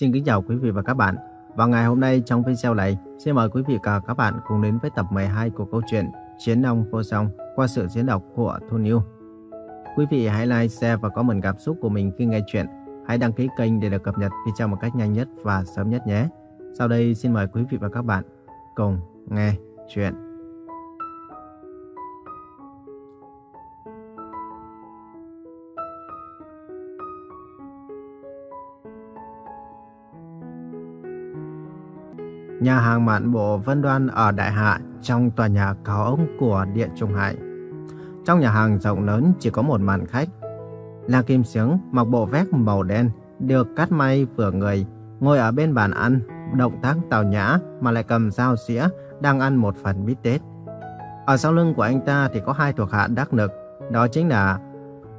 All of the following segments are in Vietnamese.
Xin kính chào quý vị và các bạn. Vào ngày hôm nay trong video này, xin mời quý vị và các bạn cùng đến với tập 12 của câu chuyện Chiến Long Vô Song qua sự diễn đọc của Thu Niu. Quý vị hãy like, share và comment cảm xúc của mình khi nghe chuyện. Hãy đăng ký kênh để được cập nhật video một cách nhanh nhất và sớm nhất nhé. Sau đây xin mời quý vị và các bạn cùng nghe chuyện. Nhà hàng mạn bộ Vân Đoan ở Đại Hạ trong tòa nhà cao ốc của Điện Trung Hải. Trong nhà hàng rộng lớn chỉ có một màn khách. La Kim Sướng mặc bộ vest màu đen, được cắt may vừa người, ngồi ở bên bàn ăn, động tác tào nhã mà lại cầm dao dĩa, đang ăn một phần bít tết. Ở sau lưng của anh ta thì có hai thuộc hạ đắc lực, đó chính là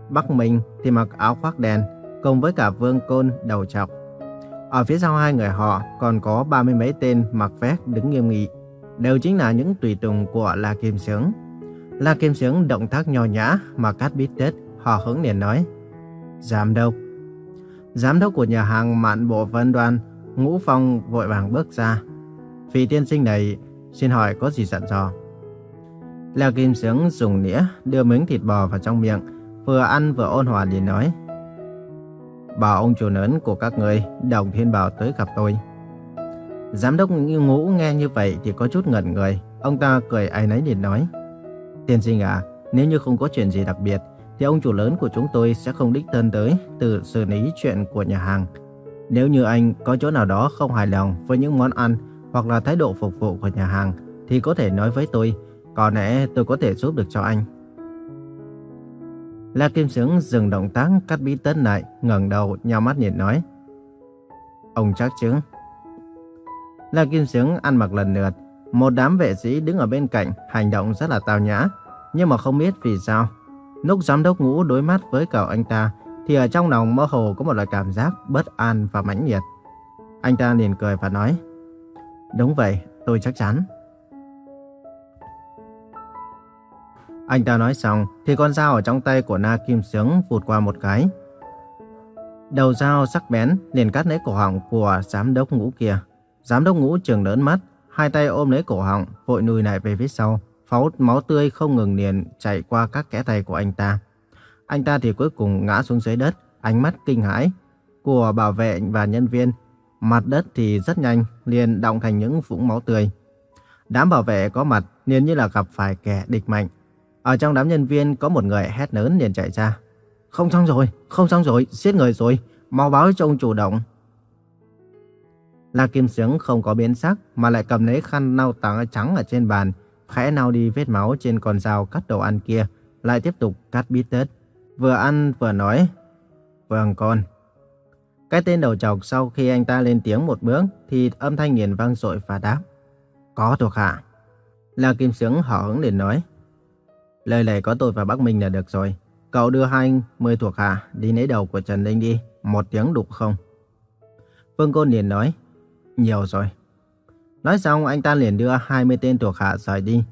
Bắc Minh thì mặc áo khoác đen, cùng với cả Vương Côn đầu trọc. Ở phía sau hai người họ còn có ba mươi mấy tên mặc vest đứng nghiêm nghị, đều chính là những tùy tùng của La Kim Sướng. La Kim Sướng động tác nho nhã mà cắt bít tết, họ hứng liền nói. Giám đốc. Giám đốc của nhà hàng Mạn Bộ Vân Đoan, Ngũ Phong vội vàng bước ra. Vị tiên sinh này, xin hỏi có gì dặn dò? La Kim Sướng dùng nĩa đưa miếng thịt bò vào trong miệng, vừa ăn vừa ôn hòa liền nói. Bảo ông chủ lớn của các người, Đồng Thiên Bảo tới gặp tôi. Giám đốc ngũ nghe như vậy thì có chút ngẩn người. Ông ta cười ai nấy liền nói. Tiên sinh à, nếu như không có chuyện gì đặc biệt, thì ông chủ lớn của chúng tôi sẽ không đích thân tới từ xử lý chuyện của nhà hàng. Nếu như anh có chỗ nào đó không hài lòng với những món ăn hoặc là thái độ phục vụ của nhà hàng, thì có thể nói với tôi, có lẽ tôi có thể giúp được cho anh. La Kim Sướng dừng động tác cắt bí tất lại, ngẩng đầu, nhào mắt nhìn nói. Ông chắc chứ? La Kim Sướng ăn mặc lần lượt, một đám vệ sĩ đứng ở bên cạnh, hành động rất là tào nhã, nhưng mà không biết vì sao. Lúc giám đốc ngũ đối mắt với cậu anh ta, thì ở trong lòng mơ hồ có một loại cảm giác bất an và mãnh liệt. Anh ta liền cười và nói, Đúng vậy, tôi chắc chắn. Anh ta nói xong thì con dao ở trong tay của Na Kim Sướng vụt qua một cái. Đầu dao sắc bén liền cắt lấy cổ họng của giám đốc ngũ kia. Giám đốc ngũ trừng lớn mắt, hai tay ôm lấy cổ họng, vội nùi lại về phía sau. Pháo máu tươi không ngừng liền chảy qua các kẽ tay của anh ta. Anh ta thì cuối cùng ngã xuống dưới đất, ánh mắt kinh hãi của bảo vệ và nhân viên. Mặt đất thì rất nhanh, liền động thành những vũng máu tươi. Đám bảo vệ có mặt liền như là gặp phải kẻ địch mạnh. Ở trong đám nhân viên có một người hét lớn liền chạy ra. Không xong rồi, không xong rồi, giết người rồi, mau báo cho ông chủ động. La Kim Sướng không có biến sắc mà lại cầm lấy khăn lau tảng trắng ở trên bàn, khẽ lau đi vết máu trên con dao cắt đồ ăn kia, lại tiếp tục cắt bít tết. Vừa ăn vừa nói, Vâng con. Cái tên đầu chọc sau khi anh ta lên tiếng một bước thì âm thanh liền vang dội và đáp. Có thuộc hạ. La Kim Sướng hở hứng để nói. Lời này có tôi và Bắc Minh là được rồi. Cậu đưa hai anh, mười thuộc hạ đi lấy đầu của Trần Linh đi. Một tiếng đủ không? Vương Côn liền nói. Nhiều rồi. Nói xong anh ta liền đưa 20 tên thuộc hạ rời đi.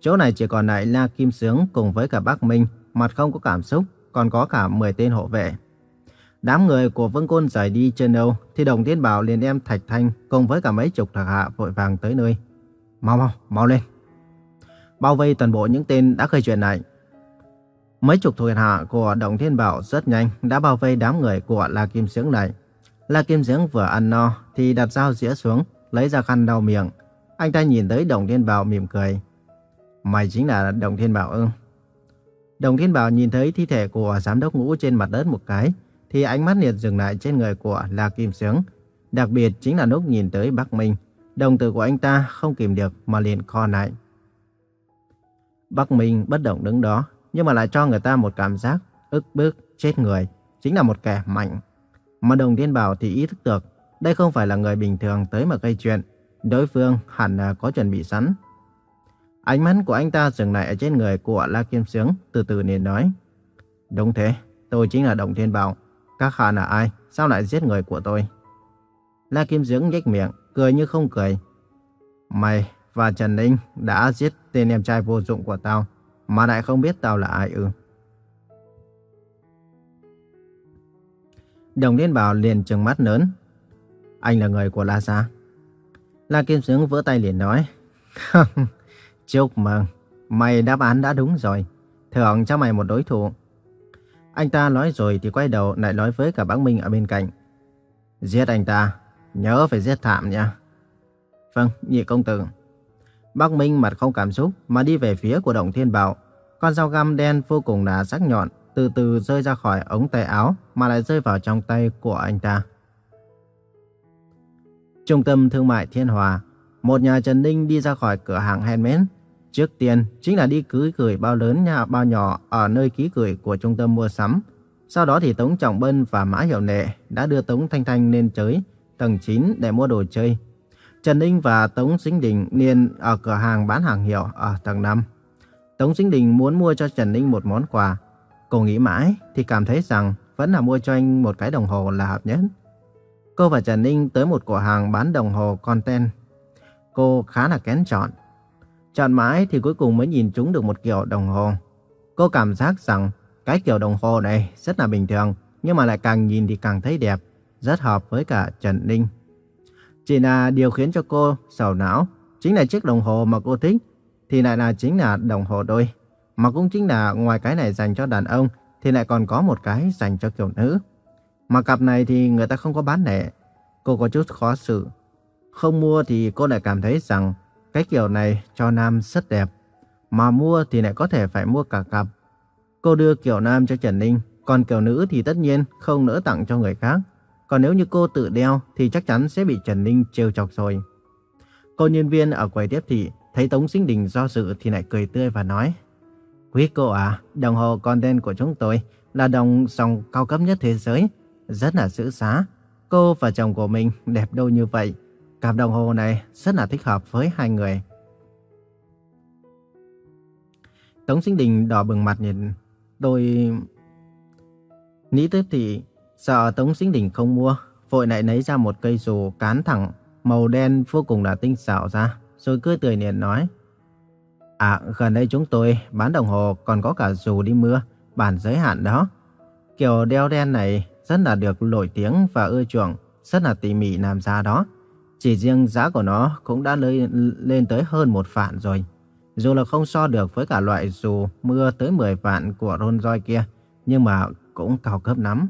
Chỗ này chỉ còn lại La Kim Sướng cùng với cả Bắc Minh, mặt không có cảm xúc, còn có cả 10 tên hộ vệ. Đám người của Vương Côn rời đi trên đâu, thì Đồng Thiên Bảo liền đem Thạch Thanh cùng với cả mấy chục thuộc hạ vội vàng tới nơi. Mau mau, mau lên. Bao vây toàn bộ những tên đã gây chuyện này. Mấy chục thuộc hạ của Đồng Thiên Bảo rất nhanh đã bao vây đám người của La Kim Sướng này. La Kim Sướng vừa ăn no thì đặt dao dĩa xuống, lấy ra khăn đau miệng. Anh ta nhìn tới Đồng Thiên Bảo mỉm cười. Mày chính là Đồng Thiên Bảo ư? Đồng Thiên Bảo nhìn thấy thi thể của giám đốc ngũ trên mặt đất một cái, thì ánh mắt liền dừng lại trên người của La Kim Sướng. Đặc biệt chính là lúc nhìn tới Bắc Minh, đồng tử của anh ta không kìm được mà liền co lại. Bắc Minh bất động đứng đó, nhưng mà lại cho người ta một cảm giác ức bức, chết người, chính là một kẻ mạnh. Mà Đồng Thiên Bảo thì ý thức được, đây không phải là người bình thường tới mà gây chuyện, đối phương hẳn là có chuẩn bị sẵn. Ánh mắt của anh ta dừng lại ở trên người của La Kim Sướng, từ từ liền nói. Đúng thế, tôi chính là Đồng Thiên Bảo. Các hạ là ai? Sao lại giết người của tôi? La Kim Dưỡng nhếch miệng, cười như không cười. Mày và Trần Ninh đã giết tên em trai vô dụng của tao, mà lại không biết tao là ai ư. Đồng Liên Bảo liền trừng mắt lớn. anh là người của La Gia. La Kim Sướng vỡ tay liền nói. Chúc mừng, mày đáp án đã đúng rồi. Thưởng cho mày một đối thủ. Anh ta nói rồi thì quay đầu lại nói với cả bác Minh ở bên cạnh. Giết anh ta, nhớ phải giết thảm nha. Vâng, nhị công tử. Bác Minh mặt không cảm xúc mà đi về phía của động thiên bảo. Con dao găm đen vô cùng là sắc nhọn, từ từ rơi ra khỏi ống tay áo mà lại rơi vào trong tay của anh ta. Trung tâm thương mại Thiên Hòa, một nhà Trần Ninh đi ra khỏi cửa hàng handmade. Trước tiên chính là đi cưới gửi bao lớn nhà bao nhỏ ở nơi ký gửi của trung tâm mua sắm. Sau đó thì Tống Trọng Bân và Mã Hiểu Nệ đã đưa Tống Thanh Thanh lên chới tầng 9 để mua đồ chơi. Trần Ninh và Tống Sinh Đình niên ở cửa hàng bán hàng hiệu ở tầng 5. Tống Sinh Đình muốn mua cho Trần Ninh một món quà. Cô nghĩ mãi thì cảm thấy rằng vẫn là mua cho anh một cái đồng hồ là hợp nhất. Cô và Trần Ninh tới một cửa hàng bán đồng hồ content. Cô khá là kén chọn. Chọn mãi thì cuối cùng mới nhìn trúng được một kiểu đồng hồ. Cô cảm giác rằng cái kiểu đồng hồ này rất là bình thường, nhưng mà lại càng nhìn thì càng thấy đẹp, rất hợp với cả Trần Ninh. Chỉ là điều khiến cho cô sầu não, chính là chiếc đồng hồ mà cô thích, thì lại là chính là đồng hồ đôi. Mà cũng chính là ngoài cái này dành cho đàn ông, thì lại còn có một cái dành cho kiểu nữ. Mà cặp này thì người ta không có bán lẻ. Cô có chút khó xử. Không mua thì cô lại cảm thấy rằng cái kiểu này cho nam rất đẹp. Mà mua thì lại có thể phải mua cả cặp. Cô đưa kiểu nam cho Trần Ninh, còn kiểu nữ thì tất nhiên không nỡ tặng cho người khác. Còn nếu như cô tự đeo thì chắc chắn sẽ bị Trần Ninh trêu chọc rồi. Cô nhân viên ở quầy tiếp thị thấy Tống Sinh Đình do dự thì lại cười tươi và nói Quý cô à, đồng hồ content của chúng tôi là đồng dòng cao cấp nhất thế giới, rất là giữ giá. Cô và chồng của mình đẹp đôi như vậy, cặp đồng hồ này rất là thích hợp với hai người. Tống Sinh Đình đỏ bừng mặt nhìn tôi... Nghĩ tiếp thì sợ Tống Sinh Đình không mua, vội lại lấy ra một cây dù cán thẳng, màu đen vô cùng là tinh xảo ra, rồi cười tươi niệm nói. À, gần đây chúng tôi bán đồng hồ còn có cả dù đi mưa, bản giới hạn đó. Kiểu đeo đen này rất là được nổi tiếng và ưa chuộng, rất là tỉ mỉ làm ra đó. Chỉ riêng giá của nó cũng đã lên, lên tới hơn một vạn rồi. Dù là không so được với cả loại dù mưa tới 10 vạn của Rolls Royce kia, nhưng mà cũng cao cấp lắm.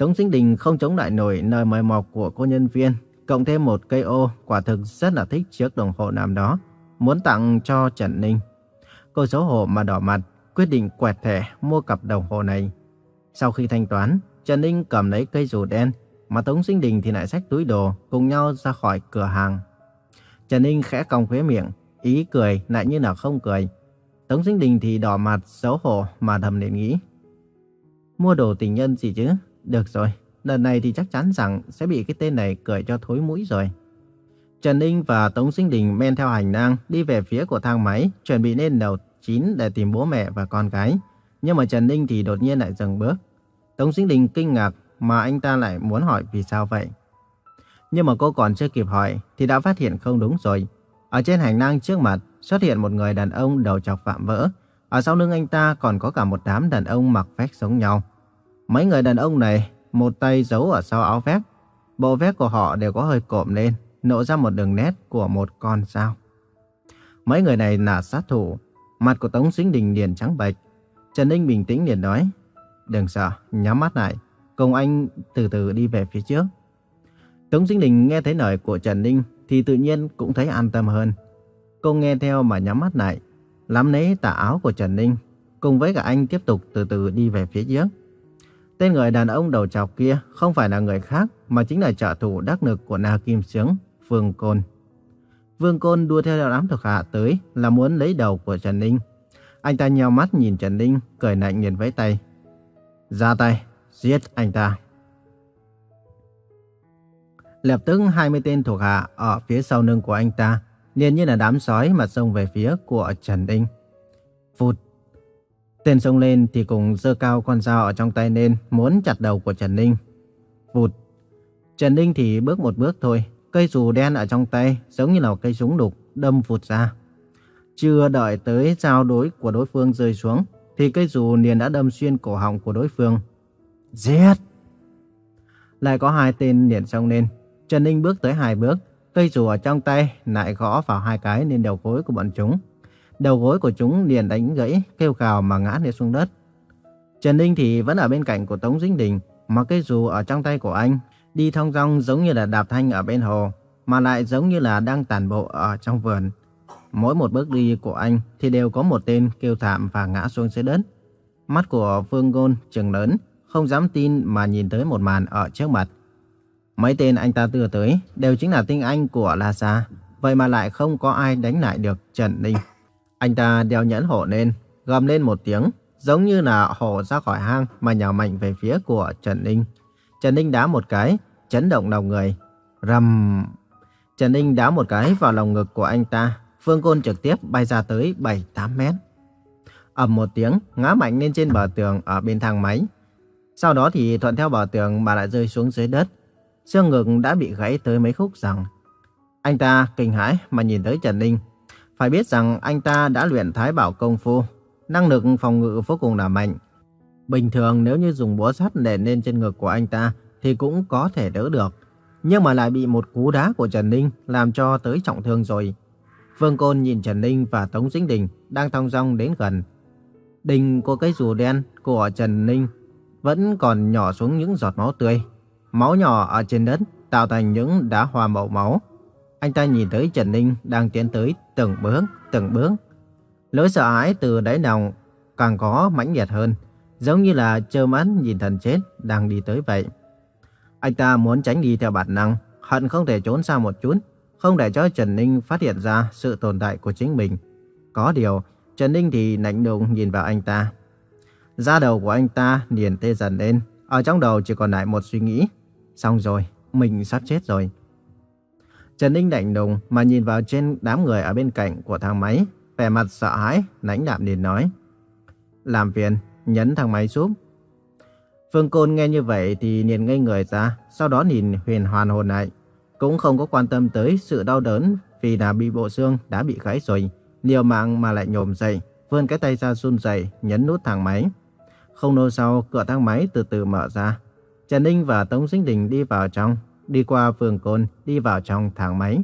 Tống Sinh Đình không chống lại nổi lời mời mọc của cô nhân viên, cộng thêm một cây ô, quả thực rất là thích chiếc đồng hồ nam đó, muốn tặng cho Trần Ninh. Cô xấu hổ mà đỏ mặt, quyết định quẹt thẻ mua cặp đồng hồ này. Sau khi thanh toán, Trần Ninh cầm lấy cây dù đen, mà Tống Sinh Đình thì lại xách túi đồ cùng nhau ra khỏi cửa hàng. Trần Ninh khẽ cong khóe miệng, ý cười lại như là không cười. Tống Sinh Đình thì đỏ mặt xấu hổ mà thầm đến nghĩ. Mua đồ tình nhân gì chứ? Được rồi, lần này thì chắc chắn rằng sẽ bị cái tên này cười cho thối mũi rồi. Trần Ninh và Tống Sinh Đình men theo hành lang đi về phía của thang máy, chuẩn bị lên đầu 9 để tìm bố mẹ và con gái. Nhưng mà Trần Ninh thì đột nhiên lại dừng bước. Tống Sinh Đình kinh ngạc mà anh ta lại muốn hỏi vì sao vậy. Nhưng mà cô còn chưa kịp hỏi thì đã phát hiện không đúng rồi. Ở trên hành lang trước mặt xuất hiện một người đàn ông đầu chọc vạm vỡ. Ở sau lưng anh ta còn có cả một đám đàn ông mặc vest giống nhau. Mấy người đàn ông này một tay giấu ở sau áo vest. Bộ vest của họ đều có hơi cộm lên, lộ ra một đường nét của một con sao. Mấy người này là sát thủ. Mặt của Tống Sinh Đình liền trắng bệch. Trần Ninh bình tĩnh liền nói, đừng sợ, nhắm mắt lại, cùng anh từ từ đi về phía trước. Tống Sinh Đình nghe thấy lời của Trần Ninh thì tự nhiên cũng thấy an tâm hơn. Cô nghe theo mà nhắm mắt lại, lắm lấy tà áo của Trần Ninh, cùng với cả anh tiếp tục từ từ đi về phía trước. Tên người đàn ông đầu trọc kia không phải là người khác mà chính là trợ thủ đắc lực của Na Kim Sướng, Vương Côn. Vương Côn đua theo đám thuộc hạ tới là muốn lấy đầu của Trần Ninh. Anh ta nheo mắt nhìn Trần Ninh, cười lạnh nhìn với tay. Ra tay, giết anh ta. Lập tức 20 tên thuộc hạ ở phía sau lưng của anh ta, liền như là đám sói mà xông về phía của Trần Ninh. Phụt. Tên xông lên thì cùng giơ cao con dao ở trong tay lên, muốn chặt đầu của Trần Ninh. Vụt. Trần Ninh thì bước một bước thôi, cây dù đen ở trong tay giống như là cây súng đục đâm vụt ra. Chưa đợi tới dao đối của đối phương rơi xuống, thì cây dù liền đã đâm xuyên cổ họng của đối phương. Giết! Lại có hai tên liền xông lên, Trần Ninh bước tới hai bước, cây dù ở trong tay lại gõ vào hai cái lên đầu gối của bọn chúng. Đầu gối của chúng liền đánh gãy, kêu gào mà ngã liệt xuống đất. Trần Ninh thì vẫn ở bên cạnh của Tống Dính Đình, mà cái dù ở trong tay của anh, đi thong dong giống như là đạp thanh ở bên hồ, mà lại giống như là đang tàn bộ ở trong vườn. Mỗi một bước đi của anh thì đều có một tên kêu thảm và ngã xuống dưới đất. Mắt của Phương Ngôn trừng lớn, không dám tin mà nhìn tới một màn ở trước mặt. Mấy tên anh ta đưa tới đều chính là tinh anh của La Sa, vậy mà lại không có ai đánh lại được Trần Ninh. Anh ta đeo nhẫn hổ lên, gầm lên một tiếng, giống như là hổ ra khỏi hang mà nhào mạnh về phía của Trần Ninh. Trần Ninh đá một cái, chấn động lòng người. Rầm! Trần Ninh đá một cái vào lòng ngực của anh ta, phương côn trực tiếp bay ra tới 7-8 mét. ầm một tiếng, ngã mạnh lên trên bờ tường ở bên thang máy. Sau đó thì thuận theo bờ tường mà lại rơi xuống dưới đất. Xương ngực đã bị gãy tới mấy khúc rằng. Anh ta kinh hãi mà nhìn tới Trần Ninh. Phải biết rằng anh ta đã luyện thái bảo công phu, năng lực phòng ngự vô cùng là mạnh. Bình thường nếu như dùng búa sắt đè lên trên ngực của anh ta thì cũng có thể đỡ được. Nhưng mà lại bị một cú đá của Trần Ninh làm cho tới trọng thương rồi. Vương Côn nhìn Trần Ninh và Tống Dính Đình đang thong dong đến gần. Đình của cái dù đen của Trần Ninh vẫn còn nhỏ xuống những giọt máu tươi. Máu nhỏ ở trên đất tạo thành những đá hoa màu máu. Anh ta nhìn thấy Trần Ninh đang tiến tới từng bước, từng bước. Lối sợ hãi từ đáy lòng càng có mãnh liệt hơn, giống như là trơ mắt nhìn thần chết đang đi tới vậy. Anh ta muốn tránh đi theo bản năng, hận không thể trốn xa một chút, không để cho Trần Ninh phát hiện ra sự tồn tại của chính mình. Có điều, Trần Ninh thì lạnh lùng nhìn vào anh ta. Da đầu của anh ta liền tê dần lên, ở trong đầu chỉ còn lại một suy nghĩ. Xong rồi, mình sắp chết rồi. Trần Ninh đảnh đùng mà nhìn vào trên đám người ở bên cạnh của thang máy, vẻ mặt sợ hãi, lãnh đạm liền nói. Làm phiền, nhấn thang máy giúp. Phương Côn nghe như vậy thì liền ngây người ra, sau đó nhìn huyền hoàn hồn lại. Cũng không có quan tâm tới sự đau đớn vì là bị bộ xương đã bị gãy rồi. Liều mạng mà lại nhổm dậy, vươn cái tay ra run rẩy nhấn nút thang máy. Không lâu sau, cửa thang máy từ từ mở ra. Trần Ninh và Tống Sinh Đình đi vào trong, đi qua phường Côn, đi vào trong thang máy.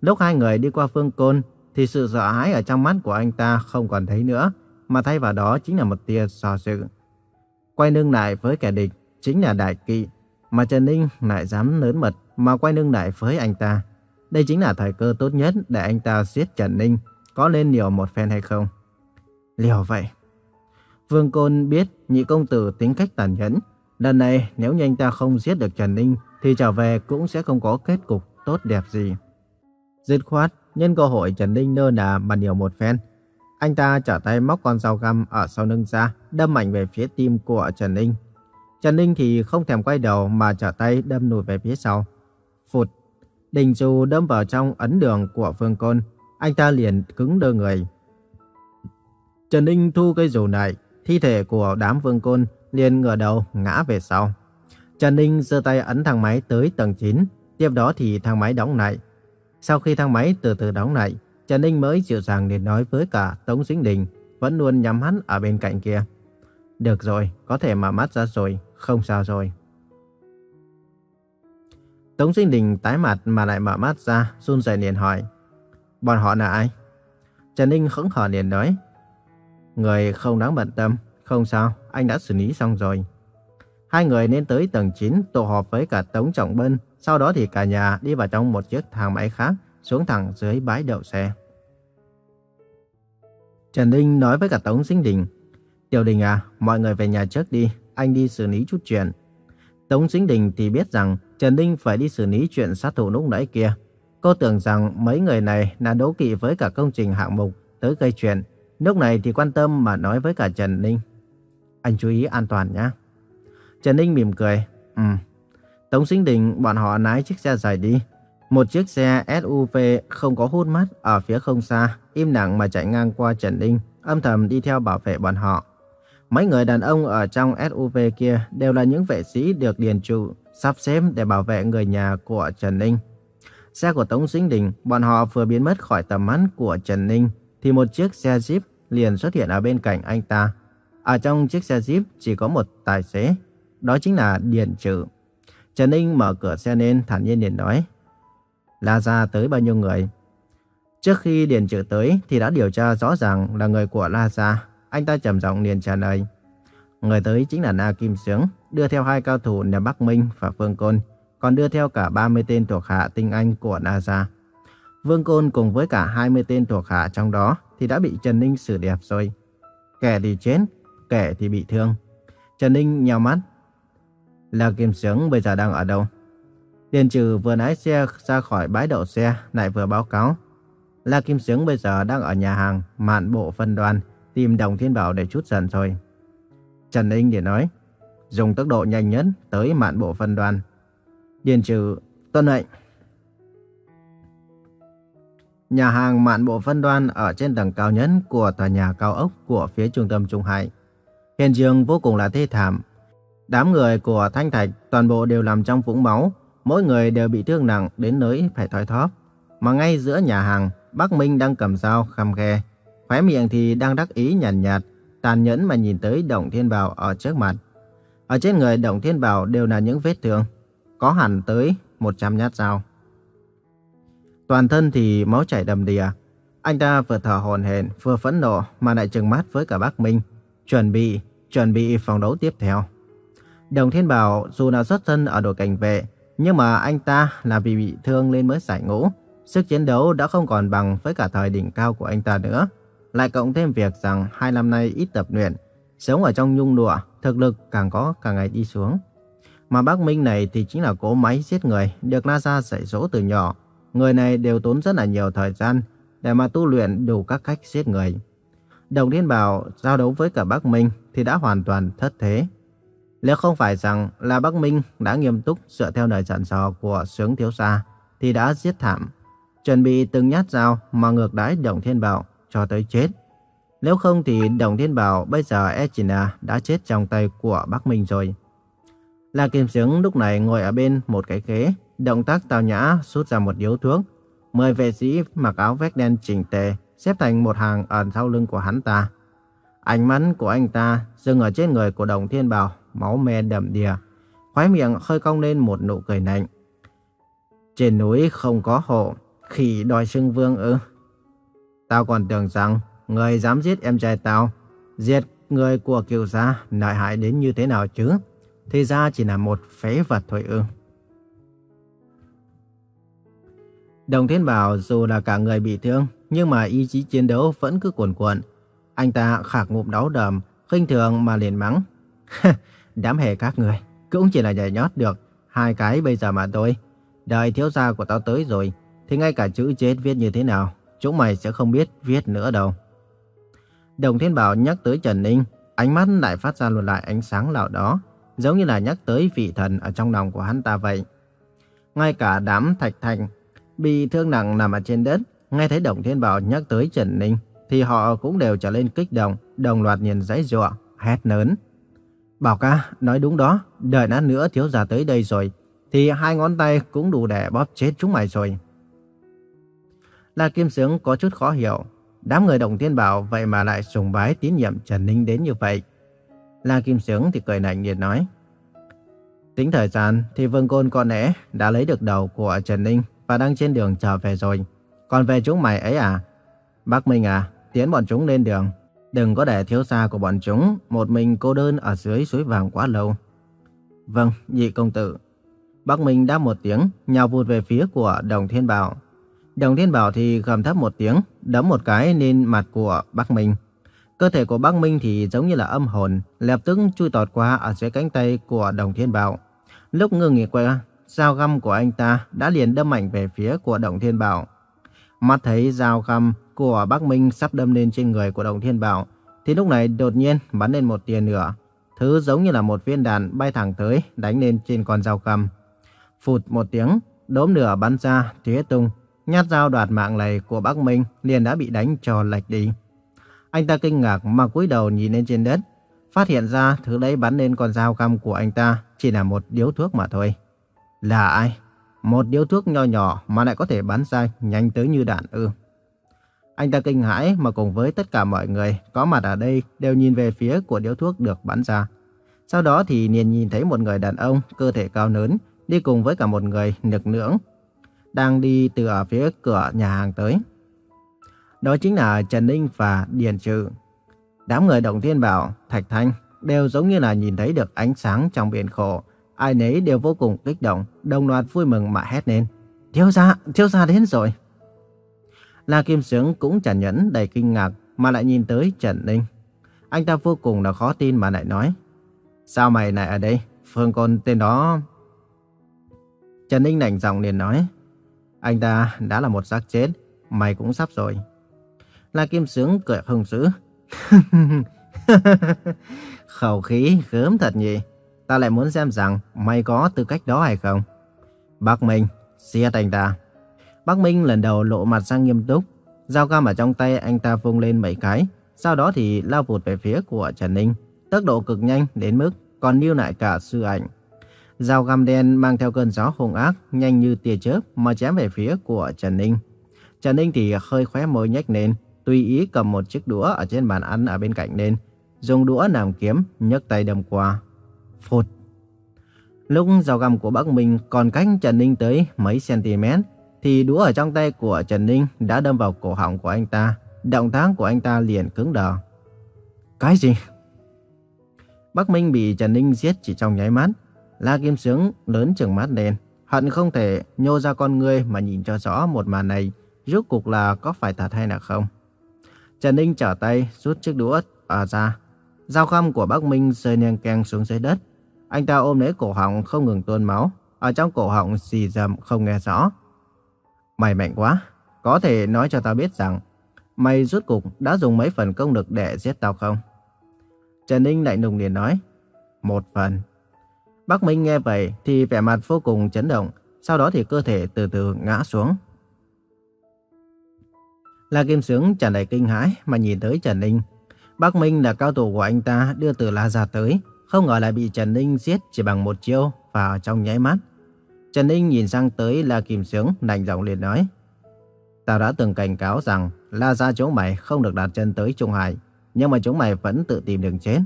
Lúc hai người đi qua Phương Côn, thì sự sợ hãi ở trong mắt của anh ta không còn thấy nữa, mà thay vào đó chính là một tia so sự. Quay lưng lại với kẻ địch chính là đại kỵ, mà Trần Ninh lại dám lớn mật mà quay lưng lại với anh ta. Đây chính là thời cơ tốt nhất để anh ta giết Trần Ninh, có lên liều một phen hay không? Liều vậy. Vương Côn biết nhị công tử tính cách tàn nhẫn. Lần này nếu như anh ta không giết được Trần Ninh thì trở về cũng sẽ không có kết cục tốt đẹp gì. Dứt khoát, nhân cơ hội Trần Ninh nơ nà mà nhiều một phen. Anh ta trở tay móc con dao găm ở sau lưng ra, đâm mạnh về phía tim của Trần Ninh. Trần Ninh thì không thèm quay đầu mà trở tay đâm lùi về phía sau. Phụt, đình dù đâm vào trong ấn đường của Vương Côn, anh ta liền cứng đơ người. Trần Ninh thu cây dù này, thi thể của đám Vương Côn liền ngửa đầu ngã về sau. Trần Ninh giơ tay ấn thang máy tới tầng 9, tiếp đó thì thang máy đóng lại. Sau khi thang máy từ từ đóng lại, Trần Ninh mới dịu dàng để nói với cả Tống Dính Đình, vẫn luôn nhắm hắn ở bên cạnh kia. Được rồi, có thể mở mắt ra rồi, không sao rồi. Tống Dính Đình tái mặt mà lại mở mắt ra, run rẩy liền hỏi. Bọn họ là ai? Trần Ninh khẩn hờ liền nói. Người không đáng bận tâm, không sao, anh đã xử lý xong rồi. Hai người nên tới tầng 9 tụ họp với cả Tống Trọng Bân, sau đó thì cả nhà đi vào trong một chiếc thang máy khác, xuống thẳng dưới bãi đậu xe. Trần Ninh nói với cả Tống Sinh Đình, Tiểu Đình à, mọi người về nhà trước đi, anh đi xử lý chút chuyện. Tống Sinh Đình thì biết rằng Trần Ninh phải đi xử lý chuyện sát thủ lúc nãy kia. Cô tưởng rằng mấy người này là đấu kỵ với cả công trình hạng mục tới gây chuyện. Lúc này thì quan tâm mà nói với cả Trần Ninh. Anh chú ý an toàn nhé. Trần Ninh mỉm cười. Ừ. Tống Sinh Đình bọn họ lái chiếc xe dài đi. Một chiếc xe SUV không có hút mắt ở phía không xa, im lặng mà chạy ngang qua Trần Ninh, âm thầm đi theo bảo vệ bọn họ. Mấy người đàn ông ở trong SUV kia đều là những vệ sĩ được điền trụ, sắp xếp để bảo vệ người nhà của Trần Ninh. Xe của Tống Sinh Đình, bọn họ vừa biến mất khỏi tầm mắt của Trần Ninh, thì một chiếc xe Jeep liền xuất hiện ở bên cạnh anh ta. Ở trong chiếc xe Jeep chỉ có một tài xế, đó chính là Điền Trừ. Trần Ninh mở cửa xe lên thản nhiên liền nói. La Gia tới bao nhiêu người? Trước khi Điền Trừ tới thì đã điều tra rõ ràng là người của La Gia. Anh ta trầm giọng liền trả lời. Người tới chính là Na Kim Sướng, đưa theo hai cao thủ là Bắc Minh và Phương Côn, còn đưa theo cả 30 tên thuộc hạ tinh anh của Na Gia. Vương Côn cùng với cả 20 tên thuộc hạ trong đó thì đã bị Trần Ninh xử đẹp rồi. Kẻ thì chết, kẻ thì bị thương. Trần Ninh nhào mắt. La Kim Sướng bây giờ đang ở đâu? Điền Trừ vừa lái xe ra khỏi bãi đậu xe, lại vừa báo cáo. La Kim Sướng bây giờ đang ở nhà hàng, mạn bộ phân đoàn, tìm Đồng Thiên Bảo để chút giận rồi. Trần Ninh để nói, dùng tốc độ nhanh nhất tới mạn bộ phân đoàn. Điền Trừ, tuân lệnh. Nhà hàng mạn bộ phân đoan ở trên tầng cao nhất của tòa nhà cao ốc của phía trung tâm Trung Hải. Hiện trường vô cùng là thê thảm. Đám người của Thanh Thạch toàn bộ đều nằm trong vũng máu, mỗi người đều bị thương nặng đến nỗi phải thoi thóp. Mà ngay giữa nhà hàng, Bắc Minh đang cầm dao khăm khe, khóe miệng thì đang đắc ý nhàn nhạt, nhạt, tàn nhẫn mà nhìn tới Động Thiên Bảo ở trước mặt. Ở trên người Động Thiên Bảo đều là những vết thương, có hẳn tới 100 nhát dao. Toàn thân thì máu chảy đầm đìa. Anh ta vừa thở hổn hển, vừa phẫn nộ mà lại trừng mắt với cả Bắc Minh, chuẩn bị, chuẩn bị phòng đấu tiếp theo. Đồng Thiên Bảo dù là xuất thân ở đội cảnh vệ, nhưng mà anh ta là vì bị thương nên mới giải ngũ. Sức chiến đấu đã không còn bằng với cả thời đỉnh cao của anh ta nữa. Lại cộng thêm việc rằng hai năm nay ít tập luyện, sống ở trong nhung lụa, thực lực càng có càng ngày đi xuống. Mà Bắc Minh này thì chính là cỗ máy giết người, được La Gia dạy dỗ từ nhỏ, người này đều tốn rất là nhiều thời gian để mà tu luyện đủ các cách giết người. Đồng Thiên Bảo giao đấu với cả Bắc Minh thì đã hoàn toàn thất thế. Nếu không phải rằng là Bắc Minh đã nghiêm túc dựa theo lời dặn dò của sướng thiếu gia thì đã giết thảm, chuẩn bị từng nhát dao mà ngược đãi Đồng Thiên Bảo cho tới chết. Nếu không thì Đồng Thiên Bảo bây giờ e chỉ là đã chết trong tay của Bắc Minh rồi. La Kim Sướng lúc này ngồi ở bên một cái ghế, động tác tào nhã rút ra một điếu thuốc. Mười vệ sĩ mặc áo vest đen chỉnh tề, xếp thành một hàng ở sau lưng của hắn ta. Ánh mắt của anh ta dừng ở trên người của Đồng Thiên Bảo, máu me đầm đìa. Khóe miệng khơi cong lên một nụ cười nạnh. Trên núi không có hộ, khỉ đòi xưng vương ư. Tao còn tưởng rằng người dám giết em trai tao, giết người của kiều gia lợi hại đến như thế nào chứ. Thì ra chỉ là một phế vật thôi ư. Đồng Thiên Bảo dù là cả người bị thương, nhưng mà ý chí chiến đấu vẫn cứ cuồn cuộn. Anh ta khạc ngụm đau đầm, khinh thường mà liền mắng. Đám hề các người, cũng chỉ là nhảy nhót được, hai cái bây giờ mà thôi. Đời thiếu gia của tao tới rồi, thì ngay cả chữ chết viết như thế nào, chúng mày sẽ không biết viết nữa đâu. Đồng Thiên Bảo nhắc tới Trần Ninh, ánh mắt lại phát ra luôn lại ánh sáng nào đó, giống như là nhắc tới vị thần ở trong lòng của hắn ta vậy. Ngay cả đám thạch thành bị thương nặng nằm ở trên đất, nghe thấy Đồng Thiên Bảo nhắc tới Trần Ninh, thì họ cũng đều trở lên kích động, đồng loạt nhìn dãy dọa, hét lớn. Bảo ca, nói đúng đó, đợi nát nữa thiếu gia tới đây rồi, thì hai ngón tay cũng đủ để bóp chết chúng mày rồi. La Kim Sướng có chút khó hiểu, đám người Đồng Thiên Bảo vậy mà lại sùng bái tín nhiệm Trần Ninh đến như vậy. La Kim Sướng thì cười lạnh nhiệt nói. Tính thời gian thì Vương Côn con lẽ đã lấy được đầu của Trần Ninh và đang trên đường trở về rồi. Còn về chúng mày ấy à? Bác Minh à, tiến bọn chúng lên đường. Đừng có để thiếu gia của bọn chúng một mình cô đơn ở dưới suối vàng quá lâu. Vâng, nhị công tử. Bác Minh đáp một tiếng, nhào vụt về phía của Đồng Thiên Bảo. Đồng Thiên Bảo thì gầm thấp một tiếng, đấm một cái lên mặt của Bác Minh. Cơ thể của Bác Minh thì giống như là âm hồn, lập tức chui tọt qua ở dưới cánh tay của Đồng Thiên Bảo. Lúc ngưng nghỉ qua, dao găm của anh ta đã liền đâm mạnh về phía của Đồng Thiên Bảo. Mắt thấy dao găm của Bắc Minh sắp đâm lên trên người của Đồng Thiên Bảo, thì lúc này đột nhiên bắn lên một tia lửa. Thứ giống như là một viên đạn bay thẳng tới, đánh lên trên con dao cầm Phụt một tiếng, đốm lửa bắn ra, tía tung. Nhát dao đoạt mạng này của Bắc Minh liền đã bị đánh cho lệch đi. Anh ta kinh ngạc mà cúi đầu nhìn lên trên đất, phát hiện ra thứ đấy bắn lên con dao cầm của anh ta chỉ là một điếu thuốc mà thôi. Là ai? Một điếu thuốc nho nhỏ mà lại có thể bắn ra nhanh tới như đạn ư. Anh ta kinh hãi mà cùng với tất cả mọi người có mặt ở đây đều nhìn về phía của điếu thuốc được bắn ra. Sau đó thì liền nhìn thấy một người đàn ông cơ thể cao lớn đi cùng với cả một người nực nưỡng, đang đi từ ở phía cửa nhà hàng tới. Đó chính là Trần Ninh và Điền Trừ. Đám người Động Thiên Bảo, Thạch Thanh đều giống như là nhìn thấy được ánh sáng trong biển khổ. Ai nấy đều vô cùng kích động, đồng loạt vui mừng mà hét lên. Thiếu gia, thiếu gia đến rồi. La Kim Sướng cũng chẳng nhẫn đầy kinh ngạc mà lại nhìn tới Trần Ninh. Anh ta vô cùng là khó tin mà lại nói. Sao mày lại ở đây? Phương Côn tên đó... Trần Ninh lạnh giọng liền nói. Anh ta đã là một xác chết, mày cũng sắp rồi. La Kim Sướng cười hừng dữ. Khẩu khí gớm thật nhỉ. Ta lại muốn xem rằng mày có tư cách đó hay không. Bác Minh, xia anh ta. Bắc Minh lần đầu lộ mặt sang nghiêm túc. Dao găm ở trong tay anh ta vung lên mấy cái. Sau đó thì lao vụt về phía của Trần Ninh. Tốc độ cực nhanh đến mức còn lưu lại cả sư ảnh. Dao găm đen mang theo cơn gió hung ác, nhanh như tia chớp mà chém về phía của Trần Ninh. Trần Ninh thì hơi khóe môi nhếch lên, tùy ý cầm một chiếc đũa ở trên bàn ăn ở bên cạnh lên, dùng đũa làm kiếm, nhấc tay đâm qua. Phụt! Lúc dao găm của Bắc Minh còn cách Trần Ninh tới mấy cm, thì đũa ở trong tay của Trần Ninh đã đâm vào cổ họng của anh ta. Động tác của anh ta liền cứng đờ. Cái gì? Bắc Minh bị Trần Ninh giết chỉ trong nháy mắt. La Kim Sướng lớn trừng mắt lên, hận không thể nhô ra con ngươi mà nhìn cho rõ một màn này, rốt cuộc là có phải thật hay là không. Trần Ninh trở tay rút chiếc đũa ở ra. Dao khăm của Bắc Minh rơi ngang keng xuống dưới đất. Anh ta ôm lấy cổ họng không ngừng tuôn máu. Ở trong cổ họng xì dầm không nghe rõ. Mày mạnh quá. Có thể nói cho tao biết rằng mày rút cục đã dùng mấy phần công lực để giết tao không? Trần Ninh lại nùng liền nói. Một phần. Bắc Minh nghe vậy thì vẻ mặt vô cùng chấn động. Sau đó thì cơ thể từ từ ngã xuống. La Kim Sướng tràn đầy kinh hãi mà nhìn tới Trần Ninh. Bắc Minh là cao thủ của anh ta đưa từ La ra tới, không ngờ lại bị Trần Ninh giết chỉ bằng một chiêu và trong nháy mắt. Trần Ninh nhìn sang tới La Kim Sướng, lạnh giọng liền nói. Tao đã từng cảnh cáo rằng La Gia chúng mày không được đặt chân tới Trung Hải, nhưng mà chúng mày vẫn tự tìm đường chết.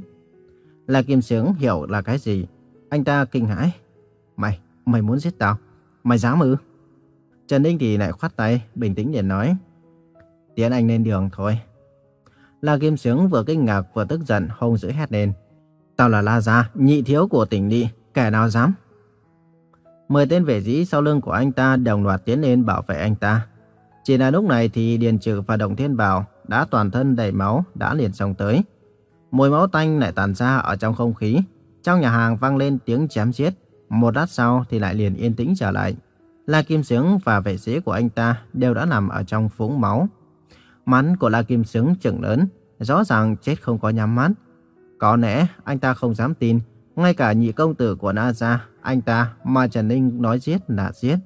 La Kim Sướng hiểu là cái gì. Anh ta kinh hãi. Mày, mày muốn giết tao? Mày dám ư? Trần Ninh thì lại khoát tay, bình tĩnh liền nói. Tiến anh lên đường thôi. La Kim Sướng vừa kinh ngạc vừa tức giận hông dữ hét lên. Tao là La Gia, nhị thiếu của tỉnh đi, kẻ nào dám? Mười tên vệ sĩ sau lưng của anh ta đồng loạt tiến lên bảo vệ anh ta. Chỉ là lúc này thì Điền Trừ và Đồng Thiên Bảo đã toàn thân đầy máu đã liền xông tới. Mùi máu tanh lại tàn ra ở trong không khí. Trong nhà hàng vang lên tiếng chém giết. Một lát sau thì lại liền yên tĩnh trở lại. La Kim Sướng và vệ sĩ của anh ta đều đã nằm ở trong vũng máu. Mắn của La Kim Sướng trừng lớn, rõ ràng chết không có nhắm mắt. Có lẽ anh ta không dám tin, ngay cả nhị công tử của Na Gia, anh ta mà Trần Ninh nói giết là giết.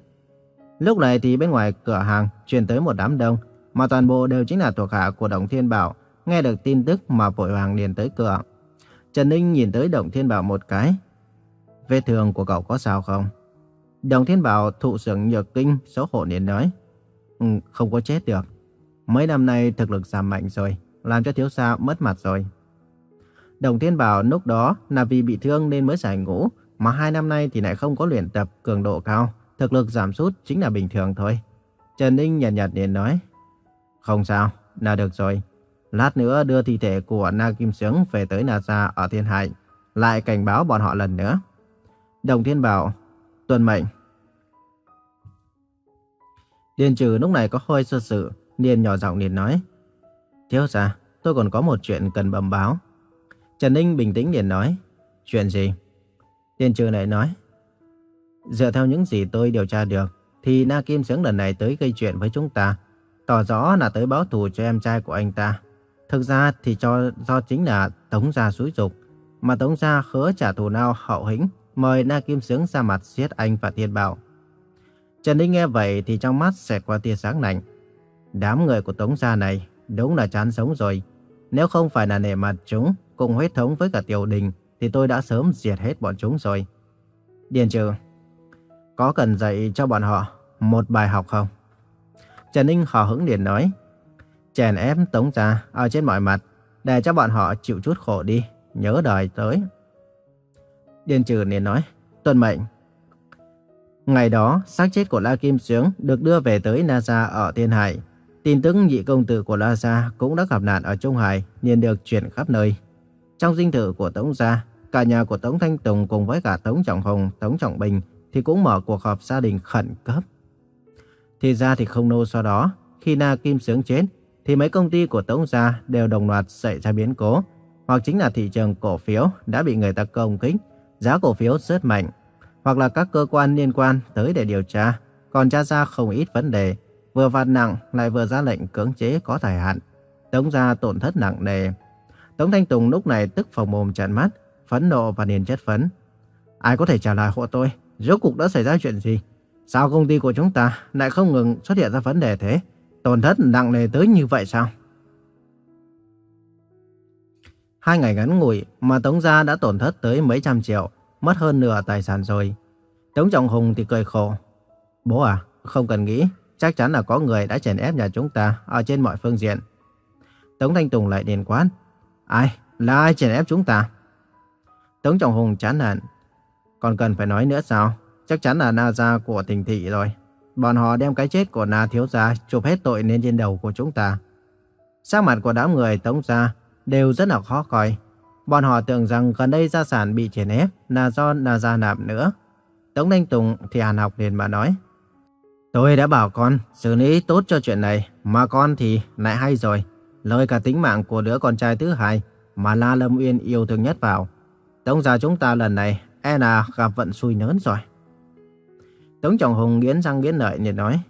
Lúc này thì bên ngoài cửa hàng truyền tới một đám đông, mà toàn bộ đều chính là thuộc hạ của Đồng Thiên Bảo, nghe được tin tức mà vội vàng liền tới cửa. Trần Ninh nhìn tới Đồng Thiên Bảo một cái. Vết thương của cậu có sao không? Đồng Thiên Bảo thụ sưởng nhược kinh, xấu hổ liền nói. Ừ, không có chết được. Mấy năm nay thực lực giảm mạnh rồi, làm cho thiếu gia mất mặt rồi. Đồng Thiên Bảo lúc đó là vì bị thương nên mới giải ngũ, mà hai năm nay thì lại không có luyện tập cường độ cao, thực lực giảm sút chính là bình thường thôi. Trần Ninh nhạt nhạt liền nói, không sao, là được rồi. Lát nữa đưa thi thể của Na Kim Sướng về tới Na Gia ở Thiên Hải, lại cảnh báo bọn họ lần nữa. Đồng Thiên Bảo, tuân mệnh. Điền trừ lúc này có hơi sơ sự, liền nhỏ giọng liền nói. Thiếu gia, tôi còn có một chuyện cần bẩm báo. Trần Ninh bình tĩnh liền nói. Chuyện gì? Tiên trừ lại nói. Dựa theo những gì tôi điều tra được, thì Na Kim Sướng lần này tới gây chuyện với chúng ta, tỏ rõ là tới báo thù cho em trai của anh ta. Thực ra thì cho do chính là Tống Gia xúi dục, mà Tống Gia khớ trả thù nào hậu hĩnh, mời Na Kim Sướng ra mặt giết anh và Thiên Bảo. Trần Ninh nghe vậy thì trong mắt xẹt qua tia sáng lạnh. Đám người của Tống Gia này đúng là chán sống rồi. Nếu không phải là nể mặt chúng cùng huyết thống với cả tiểu đình thì tôi đã sớm diệt hết bọn chúng rồi. Điền trừ, có cần dạy cho bọn họ một bài học không? Trần Ninh hò hứng liền nói, chèn ép Tống Gia ở trên mọi mặt để cho bọn họ chịu chút khổ đi, nhớ đời tới. Điền trừ liền nói, tuân mệnh. Ngày đó, xác chết của La Kim Sướng được đưa về tới NASA Gia ở Thiên Hải. Tin tức nhị công tử của La Gia cũng đã gặp nạn ở Trung Hải, nên được truyền khắp nơi. Trong dinh thự của Tống Gia, cả nhà của Tống Thanh Tùng cùng với cả Tống Trọng hồng Tống Trọng Bình thì cũng mở cuộc họp gia đình khẩn cấp. Thì ra thì không lâu sau đó, khi Na Kim Sướng chết, thì mấy công ty của Tống Gia đều đồng loạt xảy ra biến cố, hoặc chính là thị trường cổ phiếu đã bị người ta công kích, giá cổ phiếu rất mạnh, hoặc là các cơ quan liên quan tới để điều tra, còn tra ra không ít vấn đề, vừa phạt nặng lại vừa ra lệnh cưỡng chế có thời hạn. Tống gia tổn thất nặng nề. Tống Thanh Tùng lúc này tức phòng mồm trợn mắt, phẫn nộ và liền chất phấn. Ai có thể trả lời hộ tôi, rốt cuộc đã xảy ra chuyện gì? Sao công ty của chúng ta lại không ngừng xuất hiện ra vấn đề thế? Tổn thất nặng nề tới như vậy sao? Hai ngày ngắn ngủi mà Tống Gia đã tổn thất tới mấy trăm triệu, mất hơn nửa tài sản rồi. Tống Trọng Hùng thì cười khổ. Bố à, không cần nghĩ, chắc chắn là có người đã chèn ép nhà chúng ta ở trên mọi phương diện. Tống Thanh Tùng lại điền quát. Ai? Là ai chèn ép chúng ta? Tống Trọng Hùng chán nản. Còn cần phải nói nữa sao? Chắc chắn là Na Gia của Tình Thị rồi. Bọn họ đem cái chết của Na Thiếu Gia chụp hết tội lên trên đầu của chúng ta. Sắc mặt của đám người Tống Gia đều rất là khó coi. Bọn họ tưởng rằng gần đây gia sản bị chèn ép là do Na Gia nạp nữa. Tống Thanh Tùng thì hàn học liền mà nói. Tôi đã bảo con xử lý tốt cho chuyện này, mà con thì lại hay rồi. Lời cả tính mạng của đứa con trai thứ hai mà La Lâm Uyên yêu thương nhất vào. Tống gia chúng ta lần này e là gặp vận xui lớn rồi. Tống Trọng Hùng nghiến răng nghiến lợi liền nói.